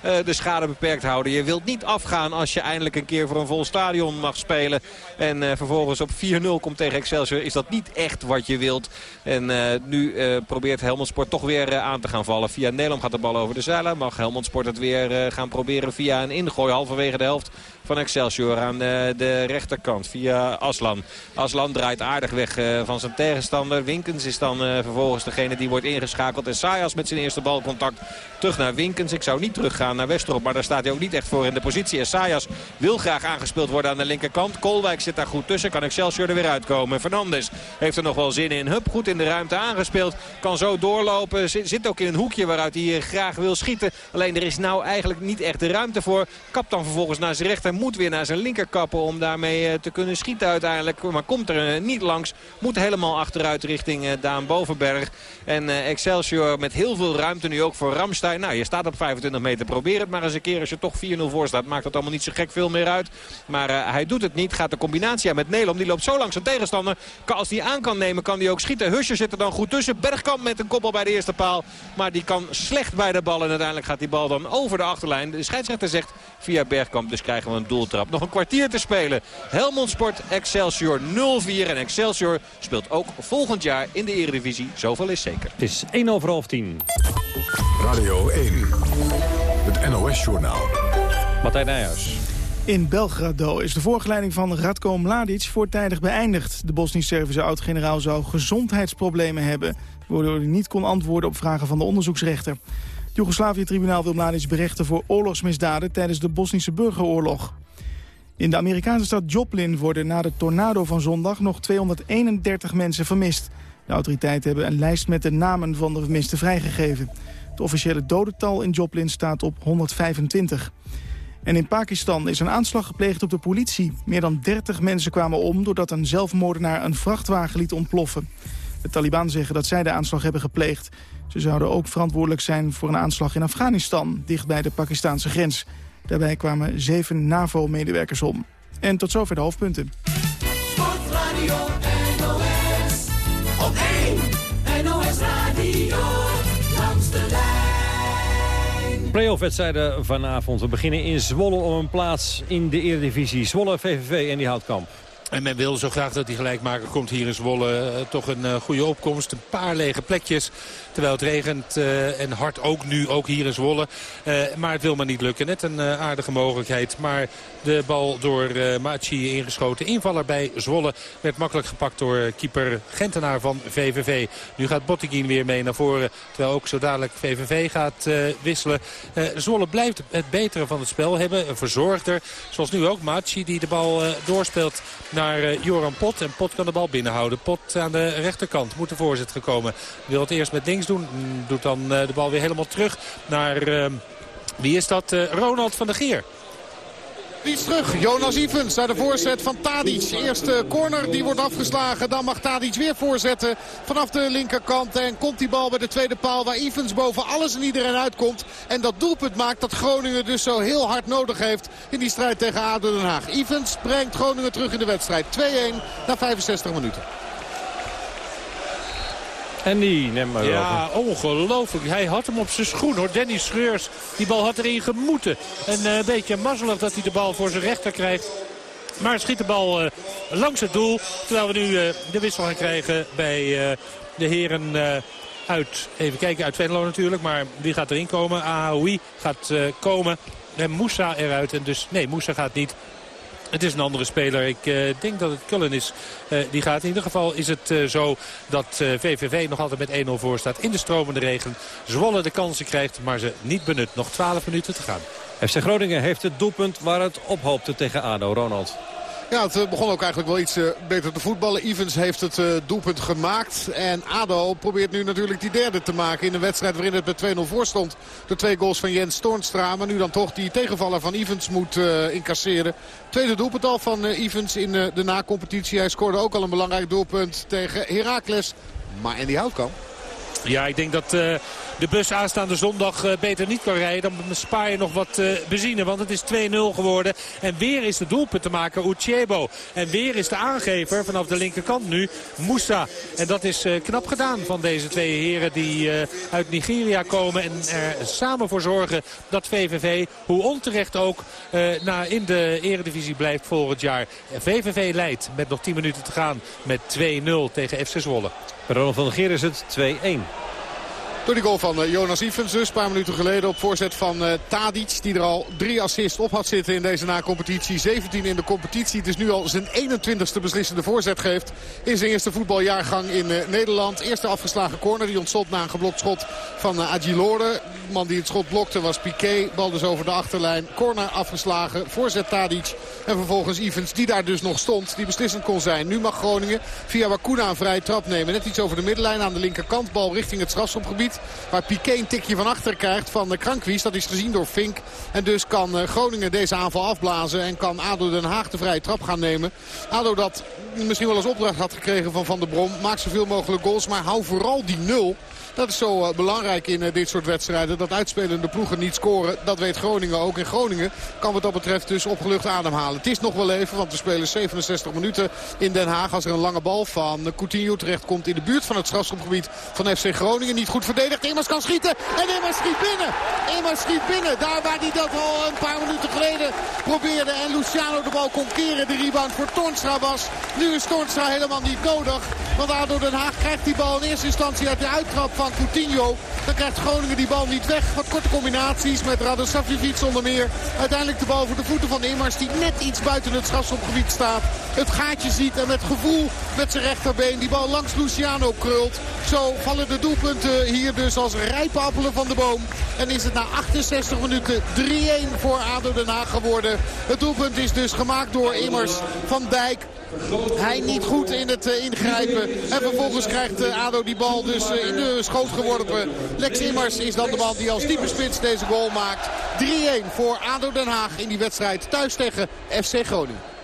de schade beperkt houden. Je wilt niet afgaan als je eindelijk een keer voor een vol stadion mag spelen. En vervolgens op 4-0 komt tegen Excelsior. Is dat niet echt wat je wilt. En nu probeert Helmond Sport toch weer aan te gaan vallen. Via Nederland gaat de bal over de zeilen. Mag Helmond Sport het weer gaan proberen via een ingooi halverwege de helft van Excelsior aan de, rechterkant via Aslan. Aslan draait aardig weg uh, van zijn tegenstander. Winkens is dan uh, vervolgens degene die wordt ingeschakeld. En Sayas met zijn eerste balcontact terug naar Winkens. Ik zou niet teruggaan naar Westerop, maar daar staat hij ook niet echt voor in de positie. En Sayas wil graag aangespeeld worden aan de linkerkant. Kolwijk zit daar goed tussen, kan Excelsior er weer uitkomen. Fernandes heeft er nog wel zin in. Hup, goed in de ruimte aangespeeld. Kan zo doorlopen. Zit, ook in een hoekje waaruit hij graag wil schieten. Alleen er is nou eigenlijk niet echt de ruimte voor. Kap dan vervolgens naar zijn rechter moet weer naar zijn linkerkappen om daarmee eh, te kunnen schieten uiteindelijk. Maar komt er eh, niet langs. Moet helemaal achteruit richting eh, Daan Bovenberg. En Excelsior met heel veel ruimte nu ook voor Ramstein. Nou, je staat op 25 meter. Probeer het maar eens een keer. Als je toch 4-0 voor staat, maakt dat allemaal niet zo gek veel meer uit. Maar hij doet het niet. Gaat de combinatie aan met Nelom. Die loopt zo langs zijn tegenstander. Als hij aan kan nemen, kan hij ook schieten. Husje zit er dan goed tussen. Bergkamp met een koppel bij de eerste paal. Maar die kan slecht bij de bal. En uiteindelijk gaat die bal dan over de achterlijn. De scheidsrechter zegt via Bergkamp. Dus krijgen we een doeltrap. Nog een kwartier te spelen. Helmond Sport Excelsior 0-4. En Excelsior speelt ook volgend jaar in de Eredivisie. Zoveel is zeker. Het is 1 over half 10. Radio 1. Het NOS-journaal. Martijn Nijhuis. In Belgrado is de voorgeleiding van Radko Mladic voortijdig beëindigd. De Bosnisch-Servische oud-generaal zou gezondheidsproblemen hebben... waardoor hij niet kon antwoorden op vragen van de onderzoeksrechter. Joegoslavië-tribunaal wil Mladic berechten voor oorlogsmisdaden... tijdens de Bosnische burgeroorlog. In de Amerikaanse stad Joplin worden na de tornado van zondag... nog 231 mensen vermist. De autoriteiten hebben een lijst met de namen van de vermisten vrijgegeven. Het officiële dodental in Joplin staat op 125. En in Pakistan is een aanslag gepleegd op de politie. Meer dan 30 mensen kwamen om doordat een zelfmoordenaar een vrachtwagen liet ontploffen. De Taliban zeggen dat zij de aanslag hebben gepleegd. Ze zouden ook verantwoordelijk zijn voor een aanslag in Afghanistan, dicht bij de Pakistanse grens. Daarbij kwamen zeven NAVO-medewerkers om. En tot zover de hoofdpunten. Sportradio NOS, op 1 NOS Radio playoff-wedstrijden vanavond. We beginnen in Zwolle om een plaats in de Eredivisie. Zwolle, VVV en die Houtkamp. En men wil zo graag dat die gelijkmaker komt hier in Zwolle. Uh, toch een uh, goede opkomst. Een paar lege plekjes. Terwijl het regent uh, en hard ook nu, ook hier in Zwolle. maar het wil maar niet lukken. Net een aardige mogelijkheid. Maar de bal door Machi ingeschoten. Invaller bij Zwolle werd makkelijk gepakt door keeper Gentenaar van VVV. Nu gaat Botteguin weer mee naar voren. Terwijl ook zo dadelijk VVV gaat wisselen. Zwolle blijft het betere van het spel hebben. Een verzorgder. Zoals nu ook Machi die de bal doorspeelt naar uh, Joran Pot. En Pot kan de bal binnenhouden. Pot aan de rechterkant moet de voorzet gekomen. Wil het eerst met links doen. Doet dan uh, de bal weer helemaal terug naar... Uh, wie is dat? Ronald van der Geer. Terug. Jonas Ivens naar de voorzet van Tadic. Eerste corner die wordt afgeslagen. Dan mag Tadic weer voorzetten vanaf de linkerkant. En komt die bal bij de tweede paal waar Ivens boven alles en iedereen uitkomt. En dat doelpunt maakt dat Groningen dus zo heel hard nodig heeft in die strijd tegen ADO Den Haag. Ivens brengt Groningen terug in de wedstrijd. 2-1 na 65 minuten. En die neemt maar Ja, ongelooflijk. Hij had hem op zijn schoen hoor. Danny Schreurs. Die bal had erin gemoeten. En uh, een beetje mazzelig dat hij de bal voor zijn rechter krijgt. Maar schiet de bal uh, langs het doel. Terwijl we nu uh, de wissel gaan krijgen bij de heren uit... Even kijken, uit Venlo natuurlijk. Maar wie gaat erin komen? Ahaoui gaat komen. En Moussa eruit. En dus, nee, Moussa gaat niet. Het is een andere speler. Ik uh, denk dat het Cullen is. Uh, die gaat. In ieder geval is het uh, zo dat VVV nog altijd met 1-0 voor staat. In de stromende regen. Zwolle de kansen krijgt, maar ze niet benut. Nog 12 minuten te gaan. FC Groningen heeft het doelpunt waar het op hoopte tegen ADO. Ronald. Ja, het eh, begon ook eigenlijk wel iets uh, beter te voetballen. Evans heeft het uh, doelpunt gemaakt. En ADO probeert nu natuurlijk die derde te maken in een wedstrijd waarin het met 2-0 voor stond. De twee goals van Jens Toornstra. Maar nu dan toch die tegenvaller van Evans moet incasseren. Tweede doelpunt al van Evans in de na-competitie. Hij scoorde ook al een belangrijk doelpunt tegen Heracles. Maar en die houdt kan. Ja, ik denk dat de bus aanstaande zondag uh, beter niet kan rijden. Dan spaar je nog wat uh, benzine. Want het is 2-0 geworden. En weer is de doelpunt te maken Uchebo. En weer is de aangever vanaf de linkerkant nu Moussa. En dat is knap gedaan van deze twee heren die uit Nigeria komen. En er samen voor zorgen dat VVV, hoe onterecht ook, in de eredivisie blijft volgend jaar. VVV leidt met nog 10 minuten te gaan met 2-0 tegen FC Zwolle. Ronald van der Geer is het 2-1. Door die goal van uh, Jonas Ivens dus een paar minuten geleden op voorzet van uh, Tadic. Die er al drie assists op had zitten in deze na-competitie. 17 in de competitie. Het is nu al zijn 21ste beslissende voorzet geeft. In zijn eerste voetbaljaargang in uh, Nederland. Eerste afgeslagen corner. Die ontstond na een geblokt schot van Agilore. De man die het schot blokte was Piqué. Bal dus over de achterlijn. Corner afgeslagen. Voorzet Tadic. En vervolgens Ivens die daar dus nog stond. Die beslissend kon zijn. Nu mag Groningen via Wakuna een vrije trap nemen. Net iets over de middenlijn aan de linkerkant. Bal richting het strafschopgebied. Waar Piqué een tikje van achter krijgt van de Krankwies. Dat is gezien door Fink. En dus kan eh, Groningen deze aanval afblazen. En kan ADO Den Haag de vrije trap gaan nemen. ADO dat misschien wel eens opdracht had gekregen van Van der Brom. Maak zoveel mogelijk goals. Maar hou vooral die nul. Dat is zo eh, belangrijk in eh, dit soort wedstrijden. Dat uitspelende ploegen niet scoren. Dat weet Groningen ook. En Groningen kan wat dat betreft dus opgelucht ademhalen. Het is nog wel even, want we spelen 67 minuten in Den Haag. Als er een lange bal van Coutinho terecht komt in de buurt van het strafschopgebied van FC Groningen. Niet goed verdedigd. Immers kan schieten en Immers schiet binnen. Immers schiet binnen. Daar waar hij dat al een paar minuten geleden probeerde. En Luciano de bal kon keren. De rebound voor Tornstra was. Nu is Tornstra helemaal niet nodig. Want ADO Den Haag krijgt die bal in eerste instantie uit de uittrap van Coutinho. Dan krijgt Groningen die bal niet weg. Wat korte combinaties met Radosavljevic onder meer. Uiteindelijk de bal voor de voeten van Immers die net iets buiten het strafschopgebied staat. Het gaatje ziet en met gevoel met zijn rechterbeen die bal langs Luciano krult. Zo vallen de doelpunten hier dus als rijpe appelen van de boom. En is het na 68 minuten 3-1 voor ADO Den Haag geworden. Het doelpunt is dus gemaakt door Immers van Dijk. Hij niet goed in het uh, ingrijpen. En vervolgens krijgt uh, ADO die bal dus uh, in de schoot geworpen. Lex Immers is dan de man die als diepe spits deze goal maakt. 3-1 voor ADO Den Haag in die wedstrijd thuis tegen FC Groningen.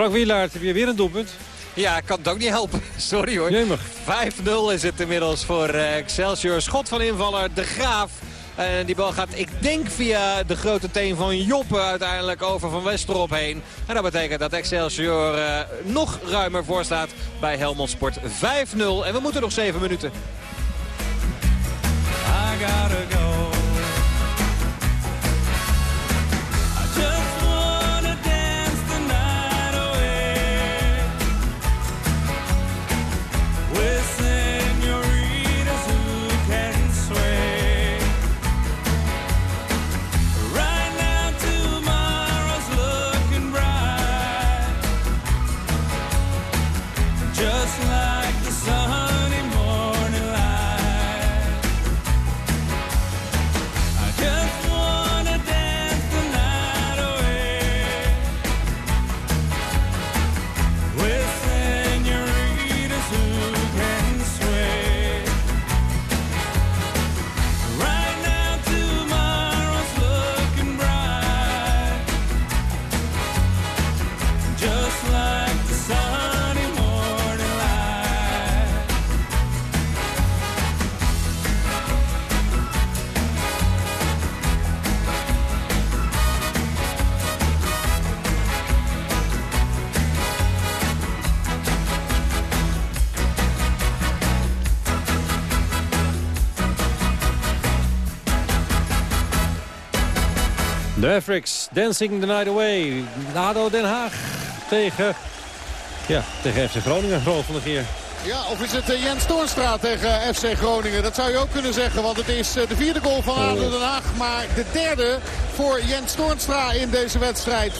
Frank Wielaert, heb je weer een doelpunt? Ja, ik kan het ook niet helpen. Sorry hoor. 5-0 is het inmiddels voor uh, Excelsior. Schot van invaller De Graaf. En die bal gaat, ik denk, via de grote teen van Joppe uiteindelijk over Van Westerop heen. En dat betekent dat Excelsior uh, nog ruimer voor staat bij Helmond Sport 5-0. En we moeten nog 7 minuten. I gotta go. Mavericks, Dancing the Night Away. Nado Den Haag tegen, ja, tegen FC Groningen, Groot van de keer. Ja, of is het eh, Jens Toornstra tegen FC Groningen? Dat zou je ook kunnen zeggen, want het is eh, de vierde goal van ADO Den Haag. Maar de derde voor Jens Toornstra in deze wedstrijd. 4-1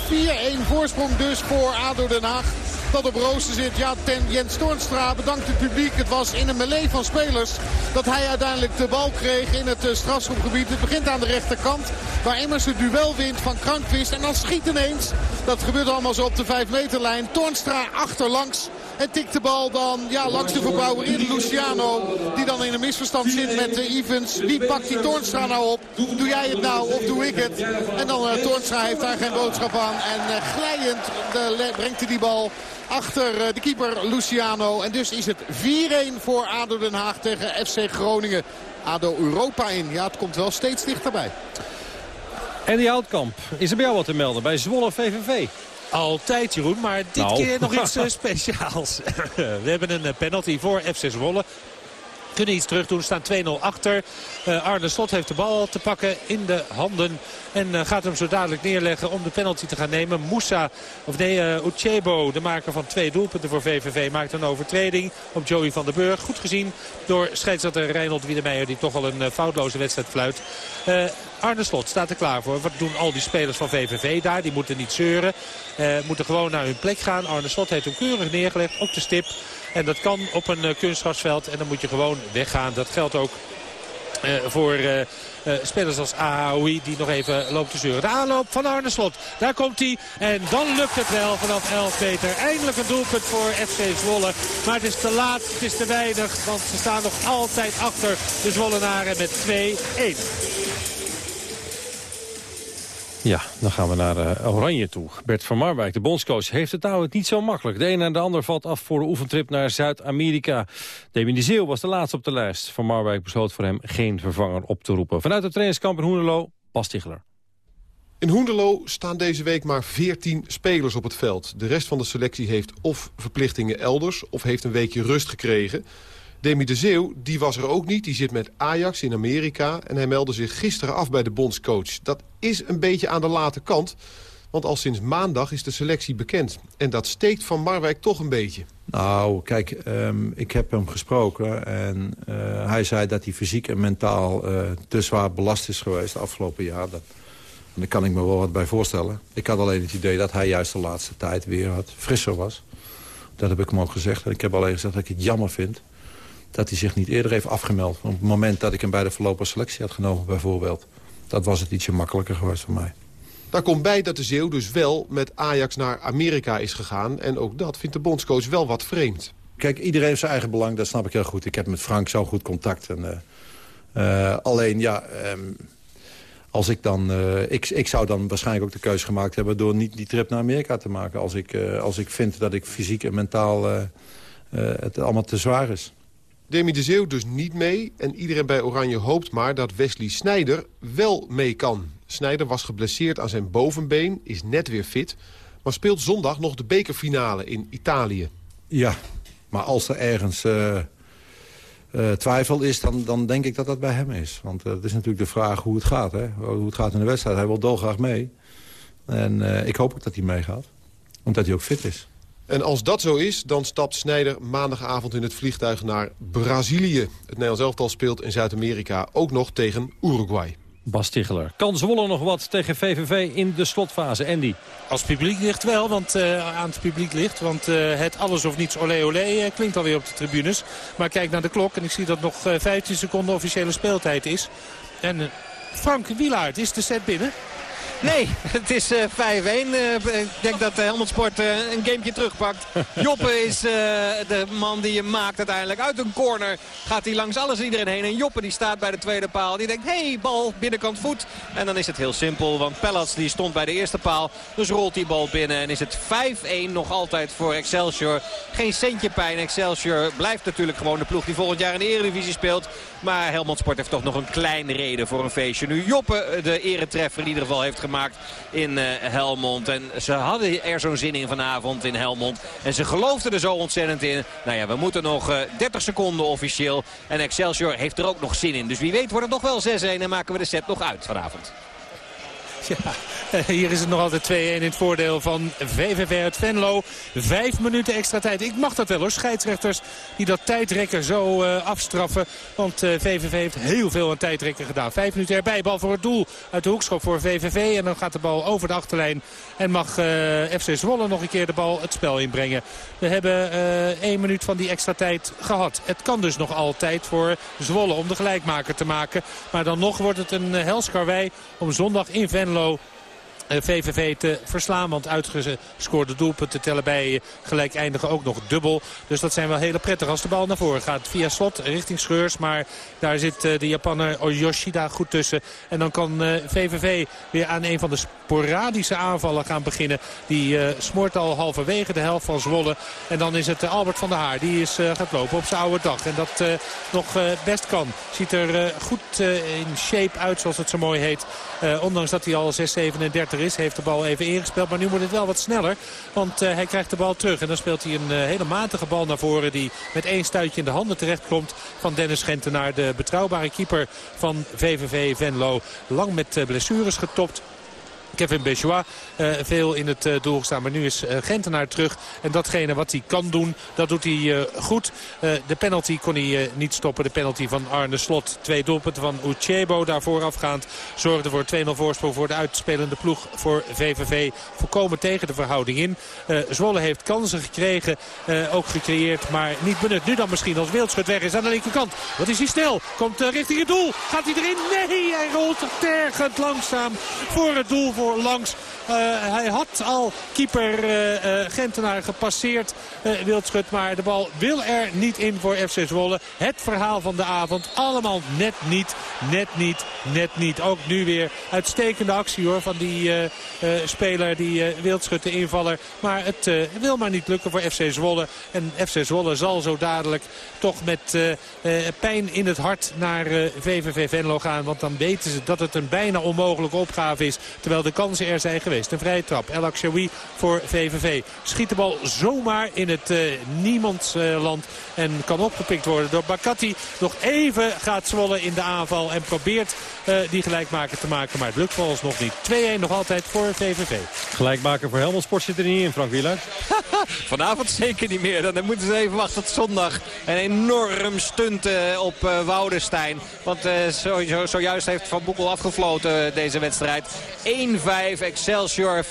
voorsprong dus voor ADO Den Haag. Dat op rooster zit. Ja, ten Jens Toornstra bedankt het publiek. Het was in een melee van spelers dat hij uiteindelijk de bal kreeg in het eh, strafschopgebied. Het begint aan de rechterkant. Waar immers het duel wint van Krankwist. En dan schiet ineens. Dat gebeurt allemaal zo op de 5 meterlijn. Toornstra achterlangs. En tikt de bal dan ja, langs de verbouwer in Luciano. Die dan in een misverstand zit met uh, Evans. Wie pakt die Toornstra nou op? Doe jij het nou of doe ik het? En dan uh, Toornstra heeft daar geen boodschap aan. En uh, glijend brengt hij die bal achter de keeper Luciano. En dus is het 4-1 voor ADO Den Haag tegen FC Groningen. ADO Europa in. Ja, het komt wel steeds dichterbij. En die Houtkamp, is er bij jou wat te melden bij Zwolle VVV? Altijd, Jeroen. Maar dit Nou. keer nog iets eh, speciaals. We hebben een eh, penalty voor FC Zwolle. Kunnen iets terug doen. Staan 2-0 achter. Eh, Arne Slot heeft de bal te pakken in de handen. En eh, gaat hem zo dadelijk neerleggen om de penalty te gaan nemen. Moussa, of nee, eh Uchebo, de maker van twee doelpunten voor VVV, maakt een overtreding op Joey van den Burg. Goed gezien door scheidsrechter Reinhold Wiedemeijer, die toch al een foutloze wedstrijd fluit. Arne Slot staat er klaar voor. Wat doen al die spelers van VVV daar? Die moeten niet zeuren. Moeten gewoon naar hun plek gaan. Arne Slot heeft hem keurig neergelegd op de stip. En dat kan op een eh, kunstgrasveld. En dan moet je gewoon weggaan. Dat geldt ook eh, voor eh, spelers als Ahaoui die nog even loopt te zeuren. De aanloop van Arne Slot. Daar komt hij. En dan lukt het wel vanaf 11 meter. Eindelijk een doelpunt voor FC Zwolle. Maar het is te laat. Het is te weinig. Want ze staan nog altijd achter de Zwollenaren met 2-1. Ja, dan gaan we naar eh, Oranje toe. Bert van Marwijk, de bondscoach, heeft het nou niet zo makkelijk. De een en de ander valt af voor de oefentrip naar Zuid-Amerika. Demi de was de laatste op de lijst. Van Marwijk besloot voor hem geen vervanger op te roepen. Vanuit het trainingskamp in Hoenderlo, Bas Ticheler. In Hoenderlo staan deze week maar 14 spelers op het veld. De rest van de selectie heeft of verplichtingen elders... of heeft een weekje rust gekregen. Demi de Zeeuw, die was er ook niet. Die zit met Ajax in Amerika. En hij meldde zich gisteren af bij de bondscoach. Dat is een beetje aan de late kant. Want al sinds maandag is de selectie bekend. En dat steekt Van Marwijk toch een beetje. Nou, kijk, ehm, ik heb hem gesproken en eh, hij zei dat hij fysiek en mentaal eh, te zwaar belast is geweest de afgelopen jaar. Dat, daar kan ik me wel wat bij voorstellen. Ik had alleen het idee dat hij juist de laatste tijd weer wat frisser was. Dat heb ik hem ook gezegd. En ik heb alleen gezegd dat ik het jammer vind dat hij zich niet eerder heeft afgemeld. Op het moment dat ik hem bij de voorlopige selectie had genomen bijvoorbeeld. Dat was het ietsje makkelijker geweest voor mij. Daar komt bij dat de Zeeuw dus wel met Ajax naar Amerika is gegaan. En ook dat vindt de bondscoach wel wat vreemd. Kijk, iedereen heeft zijn eigen belang, dat snap ik heel goed. Ik heb met Frank zo goed contact. En, eh, eh, alleen, ja, ehm, als ik dan... eh, ik, ik zou dan waarschijnlijk ook de keuze gemaakt hebben... door niet die trip naar Amerika te maken. Als ik, als ik vind dat ik fysiek en mentaal het allemaal te zwaar is. Demi de Zeeuw dus niet mee. En iedereen bij Oranje hoopt maar dat Wesley Sneijder wel mee kan. Sneijder was geblesseerd aan zijn bovenbeen, is net weer fit... maar speelt zondag nog de bekerfinale in Italië. Ja, maar als er ergens eh, eh, twijfel is, dan, dan denk ik dat dat bij hem is. Want eh, het is natuurlijk de vraag hoe het gaat. Hè? Hoe het gaat in de wedstrijd. Hij wil dolgraag mee. En ik hoop ook dat hij meegaat. Omdat hij ook fit is. En als dat zo is, dan stapt Sneijder maandagavond in het vliegtuig naar Brazilië. Het Nederlands elftal speelt in Zuid-Amerika ook nog tegen Uruguay. Bas Ticheler. Kan Zwolle nog wat tegen VVV in de slotfase? Andy? Als publiek ligt wel, want eh, aan het publiek ligt. Want eh, het alles of niets olé olé eh, klinkt alweer op de tribunes. Maar kijk naar de klok en ik zie dat nog eh, 15 seconden officiële speeltijd is. En Frank Wielaert, is de set binnen? Nee, het is eh, 5-1. Eh, ik denk dat Helmond Sport eh, een gamepje terugpakt. Joppe is eh, de man die hem maakt uiteindelijk. Uit een corner gaat hij langs alles en iedereen heen. En Joppe die staat bij de tweede paal. Die denkt, hey, bal binnenkant voet. En dan is het heel simpel, want Pellets die stond bij de eerste paal. Dus rolt die bal binnen en is het 5-1 nog altijd voor Excelsior. Geen centje pijn. Excelsior blijft natuurlijk gewoon de ploeg die volgend jaar in de Eredivisie speelt. Maar Helmond Sport heeft toch nog een kleine reden voor een feestje. Nu Joppe de eretreffer in ieder geval heeft gemaakt in eh, Helmond. En ze hadden er zo'n zin in vanavond in Helmond. En ze geloofden er zo ontzettend in. Nou ja, we moeten nog eh, 30 seconden officieel. En Excelsior heeft er ook nog zin in. Dus wie weet wordt het nog wel 6-1 en maken we de set nog uit vanavond. Ja, hier is het nog altijd 2-1 in het voordeel van VVV uit Venlo. Vijf minuten extra tijd. Ik mag dat wel hoor. Scheidsrechters die dat tijdrekken zo uh, afstraffen. Want VVV heeft heel veel aan tijdrekken gedaan. Vijf minuten erbij. Bal voor het doel uit de hoekschop voor VVV. En dan gaat de bal over de achterlijn. En mag uh, FC Zwolle nog een keer de bal het spel inbrengen. We hebben één minuut van die extra tijd gehad. Het kan dus nog altijd voor Zwolle om de gelijkmaker te maken. Maar dan nog wordt het een helskarwei om zondag in Venlo Venlo. VVV eh, te verslaan. Want uitgescoorde doelpunten tellen bij gelijk eindigen ook nog dubbel. Dus dat zijn wel hele prettig als de bal naar voren gaat. Via slot richting Scheurs. Maar daar zit eh, de Japaner Yoshida goed tussen. En dan kan VVV eh, weer aan een van de sporadische aanvallen gaan beginnen. Die smoort al halverwege de helft van Zwolle. En dan is het Albert van der Haar. Die is gaat lopen op zijn oude dag. En dat nog best kan. Ziet er goed in shape uit zoals het zo mooi heet. ondanks dat hij al 6,37 is. Heeft de bal even ingespeeld. Maar nu moet het wel wat sneller. Want uh, hij krijgt de bal terug. En dan speelt hij een uh, hele matige bal naar voren. Die met één stuitje in de handen terecht komt van Dennis Gentenaar. De betrouwbare keeper van VVV Venlo. Lang met uh, blessures getopt. Kevin Bejois uh, veel in het uh, doel gestaan. Maar nu is uh, Gentenaar terug. En datgene wat hij kan doen, dat doet hij goed. de penalty kon hij niet stoppen. De penalty van Arne Slot. Twee doelpunten van Uchebo daar voorafgaand. Zorgde voor 2-0 voorsprong voor de uitspelende ploeg voor VVV. Voorkomen tegen de verhouding in. Zwolle heeft kansen gekregen. ook gecreëerd, maar niet benut. Nu dan misschien als Wildschut weg is aan de linkerkant. Wat is hij snel? Komt richting het doel. Gaat hij erin? Nee, hij rolt tergend langzaam voor het doel voor langs. Uh, hij had al keeper uh, uh, Gentenaar gepasseerd, Wildschut. Maar de bal wil er niet in voor FC Zwolle. Het verhaal van de avond. Allemaal net niet, net niet, net niet. Ook nu weer uitstekende actie hoor van die speler, die Wildschut, de invaller. Maar het wil maar niet lukken voor FC Zwolle. En FC Zwolle zal zo dadelijk toch met pijn in het hart naar VVV Venlo gaan. Want dan weten ze dat het een bijna onmogelijke opgave is. Terwijl de kansen er zijn geweest. Een vrije trap. El Akshawi voor VVV. Schiet de bal zomaar in het uh, niemandsland. En kan opgepikt worden door Bakati. Nog even gaat Zwolle in de aanval. En probeert uh, die gelijkmaker te maken. Maar het lukt volgens nog niet. 2-1 nog altijd voor VVV. Gelijkmaker voor Helmond Sport zit er niet in, Frank Wieland. Vanavond zeker niet meer. Dan moeten ze even wachten tot zondag. Een enorm stunt uh, op uh, Woudenstein. Want zo, zo, zojuist heeft Van Boekel afgefloten deze wedstrijd. 1-5 Excelsior. 5-0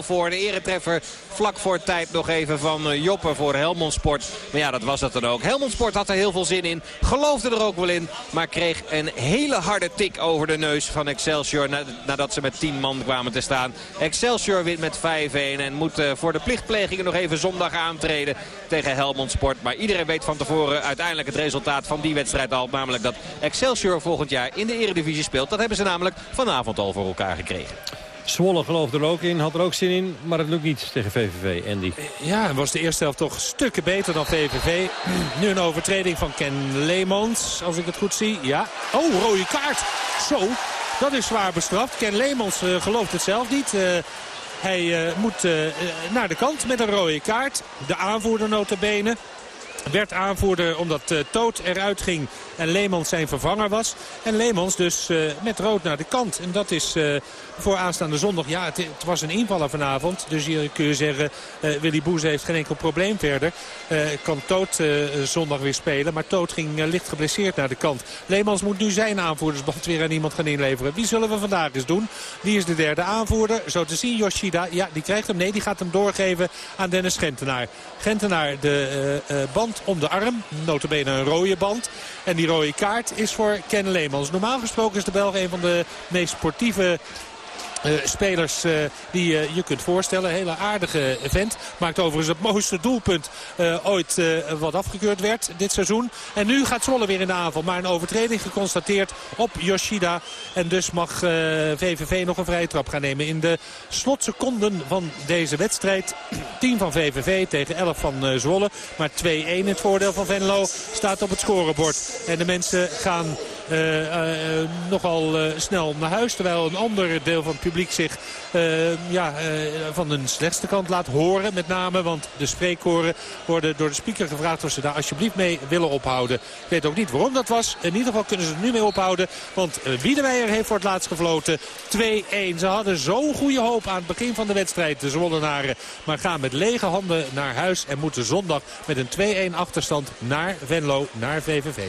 voor de eretreffer. Vlak voor tijd nog even van uh, Joppe voor Helmond Sport. Maar ja, dat was het dan ook. Helmond Sport had er heel veel zin in. Geloofde er ook wel in. Maar kreeg een hele harde tik over de neus van Excelsior. Nadat ze met 10 man kwamen te staan. Excelsior wint met 5-1. En moet uh, voor de plichtplegingen nog even zondag aantreden tegen Helmond Sport. Maar iedereen weet van tevoren uiteindelijk het resultaat van die wedstrijd al. Namelijk dat Excelsior volgend jaar in de eredivisie speelt. Dat hebben ze namelijk vanavond al voor elkaar gekregen. Zwolle geloofde er ook in, had er ook zin in, maar het lukt niet tegen VVV. Andy. Ja, was de eerste helft toch stukken beter dan VVV. Nu een overtreding van Ken Leemans, als ik het goed zie. Ja. Oh, rode kaart. Zo, dat is zwaar bestraft. Ken Leemans uh, gelooft het zelf niet. Uh, hij uh, moet naar de kant met een rode kaart. De aanvoerder notabene werd aanvoerder omdat uh, Toot eruit ging en Leemans zijn vervanger was. En Leemans dus met rood naar de kant. En dat is voor aanstaande zondag. Ja, het, was een invaller vanavond. Dus hier kun je zeggen, Willy Boeze heeft geen enkel probleem verder. kan Toot zondag weer spelen. Maar Toot ging licht geblesseerd naar de kant. Leemans moet nu zijn aanvoerdersband weer aan iemand gaan inleveren. Wie zullen we vandaag eens doen? Wie is de derde aanvoerder? Zo te zien, Yoshida. Ja, die krijgt hem. Nee, die gaat hem doorgeven aan Dennis Gentenaar. Gentenaar de band om de arm. Notabene een rode band. En die rode kaart is voor Ken Leemans. Normaal gesproken is de Belg een van de meest sportieve spelers uh, die uh, je kunt voorstellen. Hele aardige vent. Maakt overigens het mooiste doelpunt ooit wat afgekeurd werd dit seizoen. En nu gaat Zwolle weer in de aanval. Maar een overtreding geconstateerd op Yoshida. En dus mag VVV nog een vrije trap gaan nemen in de slotseconden van deze wedstrijd. 10 van VVV tegen 11 van Zwolle. Maar 2-1 het voordeel van Venlo staat op het scorebord. En de mensen gaan nogal snel naar huis. Terwijl een ander deel van het publiek zich ja, van hun slechtste kant laat horen. Met name, want de spreekkoren worden door de speaker gevraagd... of ze daar alsjeblieft mee willen ophouden. Ik weet ook niet waarom dat was. In ieder geval kunnen ze er nu mee ophouden. Want Wiedemeijer heeft voor het laatst gefloten 2-1. Ze hadden zo'n goede hoop aan het begin van de wedstrijd, de Zwollenaren. Maar gaan met lege handen naar huis en moeten zondag met een 2-1 achterstand naar Venlo, naar VVV.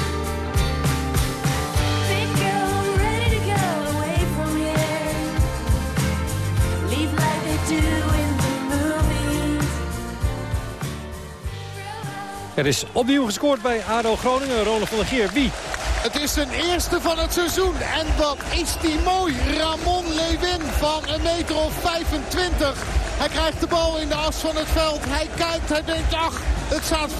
Er is opnieuw gescoord bij ADO Groningen. Ronald van der Geer. Wie? Het is zijn eerste van het seizoen. En wat is die mooi. Ramon Lewin van een meter of 25. Hij krijgt de bal in de as van het veld. Hij kijkt, hij denkt, ach, het staat 4-1.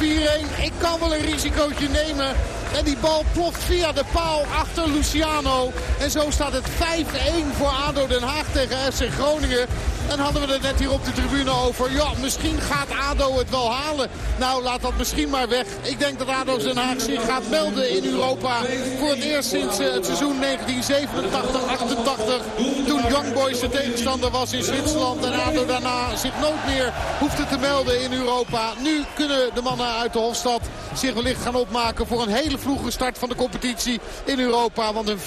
Ik kan wel een risicootje nemen. En die bal ploft via de paal achter Luciano. En zo staat het 5-1 voor ADO Den Haag tegen FC Groningen. En hadden we het net hier op de tribune over. Ja, misschien gaat ADO het wel halen. Nou, laat dat misschien maar weg. Ik denk dat ADO Den Haag zich gaat melden in Europa. Voor het eerst sinds eh, het seizoen 1987-88. Toen Young Boys de tegenstander was in Zwitserland. En ADO daarna zich nooit meer hoefde te melden in Europa. Nu kunnen de mannen uit de Hofstad zich wellicht gaan opmaken voor een hele vroege start van de competitie in Europa. Want een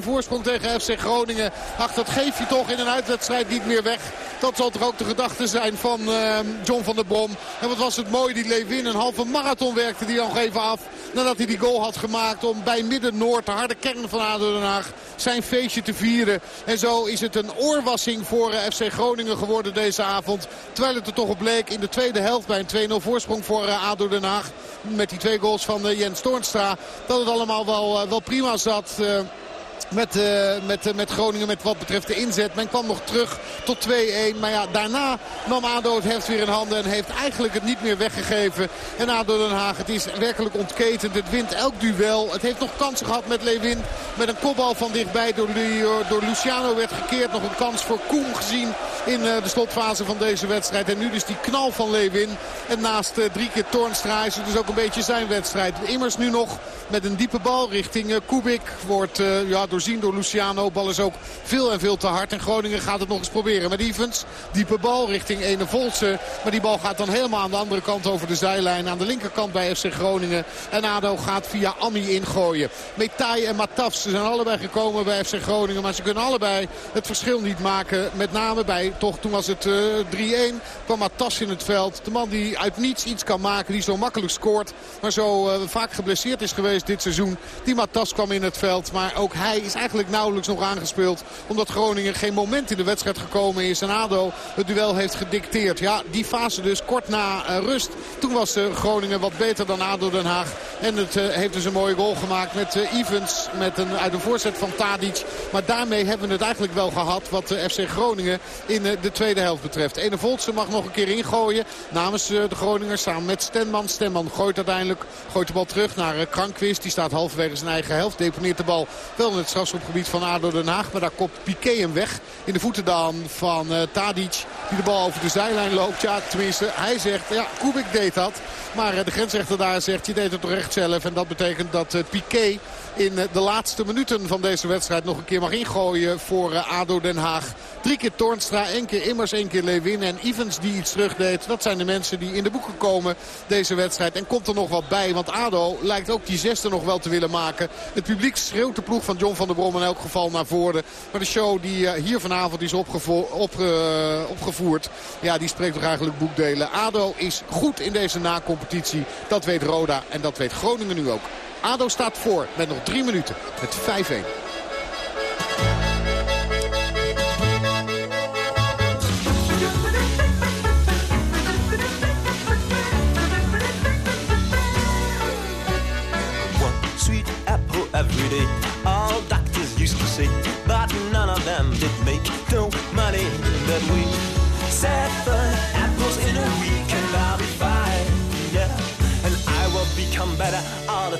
5-1 voorsprong tegen FC Groningen. Ach, dat geef je toch in een uitwedstrijd niet meer weg. Dat zal toch ook de gedachte zijn van uh, John van der Brom. En wat was het mooi, die Lewin. Een halve marathon werkte die nog even af. Nadat hij die goal had gemaakt om bij Midden-Noord, de harde kern van ADO Den Haag, zijn feestje te vieren. En zo is het een oorwassing voor uh, FC Groningen geworden deze avond. Terwijl het er toch op bleek in de tweede helft bij een 2-0 voorsprong voor uh, ADO Den Haag. Met die twee goals van uh, Jens Toornstra. Dat het allemaal wel, wel prima zat. Met, uh, met, uh, met Groningen met wat betreft de inzet. Men kwam nog terug tot 2-1. Maar ja, daarna nam ADO het heft weer in handen. En heeft eigenlijk het niet meer weggegeven. En ADO Den Haag, het is werkelijk ontketend. Het wint elk duel. Het heeft nog kansen gehad met Lewin. Met een kopbal van dichtbij door, door Luciano werd gekeerd. Nog een kans voor Koen gezien in uh, de slotfase van deze wedstrijd. En nu dus die knal van Lewin. En naast drie keer Toornstra is het dus ook een beetje zijn wedstrijd. Immers nu nog met een diepe bal richting Kubik. Wordt ja, door doorzien door Luciano. Bal is ook veel en veel te hard. En Groningen gaat het nog eens proberen met Evans. Diepe bal richting Ene Volse. Maar die bal gaat dan helemaal aan de andere kant over de zijlijn. Aan de linkerkant bij FC Groningen. En ADO gaat via Ami ingooien. Metai en Matafs zijn allebei gekomen bij FC Groningen. Maar ze kunnen allebei het verschil niet maken. Met name bij, toch toen was het uh, eh, 3-1, kwam Matas in het veld. De man die uit niets iets kan maken. Die zo makkelijk scoort. Maar zo uh, vaak geblesseerd is geweest dit seizoen. Die Matas kwam in het veld. Maar ook hij is eigenlijk nauwelijks nog aangespeeld. Omdat Groningen geen moment in de wedstrijd gekomen is. En ADO het duel heeft gedicteerd. Ja, die fase dus kort na uh, rust. Toen was uh, Groningen wat beter dan ADO Den Haag. En het uh, heeft dus een mooie goal gemaakt met Evans. Met een, uit een voorzet van Tadic. Maar daarmee hebben we het eigenlijk wel gehad. Wat FC Groningen in de tweede helft betreft. Ene Voltsen mag nog een keer ingooien namens de Groningers samen met Stenman. Stenman gooit uiteindelijk gooit de bal terug naar Krankwist. Die staat halverwege zijn eigen helft. Deponeert de bal wel in het strafschopgebied van ADO Den Haag. Maar daar kopt Piqué hem weg. In de voeten dan van Tadic. Die de bal over de zijlijn loopt. Ja, tenminste, hij zegt, ja, Kubik deed dat. Maar de grensrechter daar zegt, je deed het toch echt zelf. En dat betekent dat Piqué in de laatste minuten van deze wedstrijd nog een keer mag ingooien voor ADO Den Haag. Drie keer Toornstra, één keer Immers, één keer Lewin en Evans die iets terugdeed. Dat zijn de mensen die in de boeken komen deze wedstrijd. En komt er nog wat bij, want ADO lijkt ook die zesde nog wel te willen maken. Het publiek schreeuwt de ploeg van John van der Brom in elk geval naar voren. Maar de show die hier vanavond is opgevoerd, ja, die spreekt toch eigenlijk boekdelen. ADO is goed in deze na-competitie. Dat weet Roda en dat weet Groningen nu ook. ADO staat voor met nog drie minuten met 5-1. every day. All doctors used to say, but none of them did make no money that way. Seven apples in a week and I'll be fine, yeah. And I will become better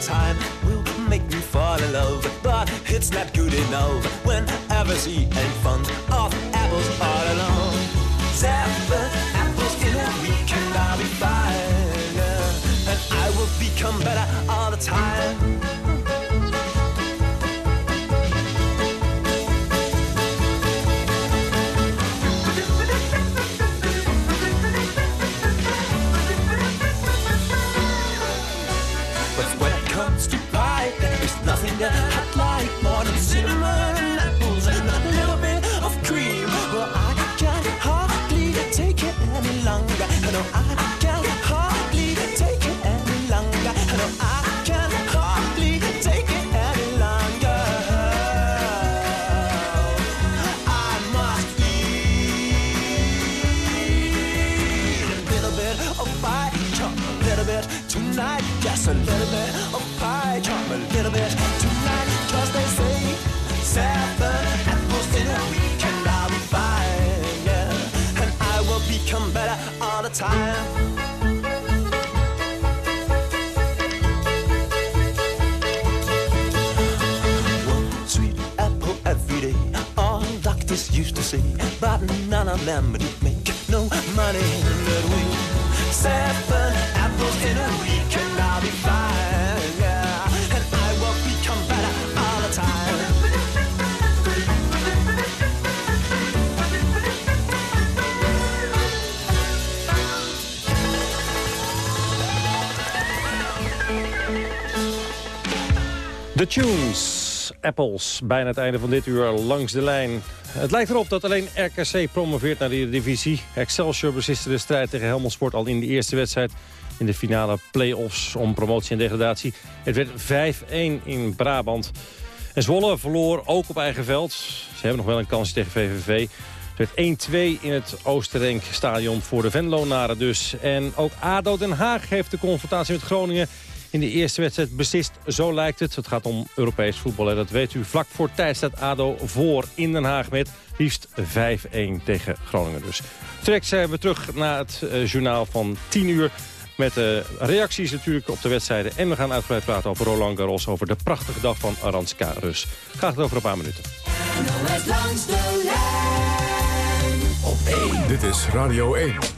time. Will make me fall in love, but it's not good enough. Whenever she ain't fun of apples all alone. Seven apples in a week and I'll be fine. And I will become better all the time. But none of them make no money that way. Seven apples in a week and I'll be fine, yeah. And I will become better all the time. De Tunes, Apples, bijna het einde van dit uur langs de lijn. Het lijkt erop dat alleen RKC promoveert naar de divisie. Excelsior besliste de strijd tegen Helmond Sport al in de eerste wedstrijd... in de finale play-offs om promotie en degradatie. Het werd 5-1 in Brabant. En Zwolle verloor ook op eigen veld. Ze hebben nog wel een kansje tegen VVV. Het werd 1-2 in het Oosterrenk stadion voor de Venlonaren dus. En ook ADO Den Haag heeft de confrontatie met Groningen in de eerste wedstrijd beslist. Zo lijkt het. Het gaat om Europees voetbal. En dat weet u. Vlak voor tijd staat ADO voor in Den Haag met liefst 5-1 tegen Groningen dus. Straks zijn we terug naar het uh, journaal van 10 uur. Met uh, reacties natuurlijk op de wedstrijden. En we gaan uitgebreid praten over Roland Garros. Over de prachtige dag van Aranska Rus. Graag het over een paar minuten. langs de lijn op 1. Dit is Radio 1.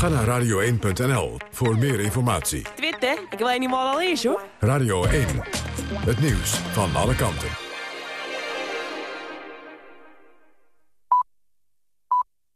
Ga naar radio1.nl voor meer informatie. Twitter? Ik wil je niet al eens hoor. Radio 1. Het nieuws van alle kanten.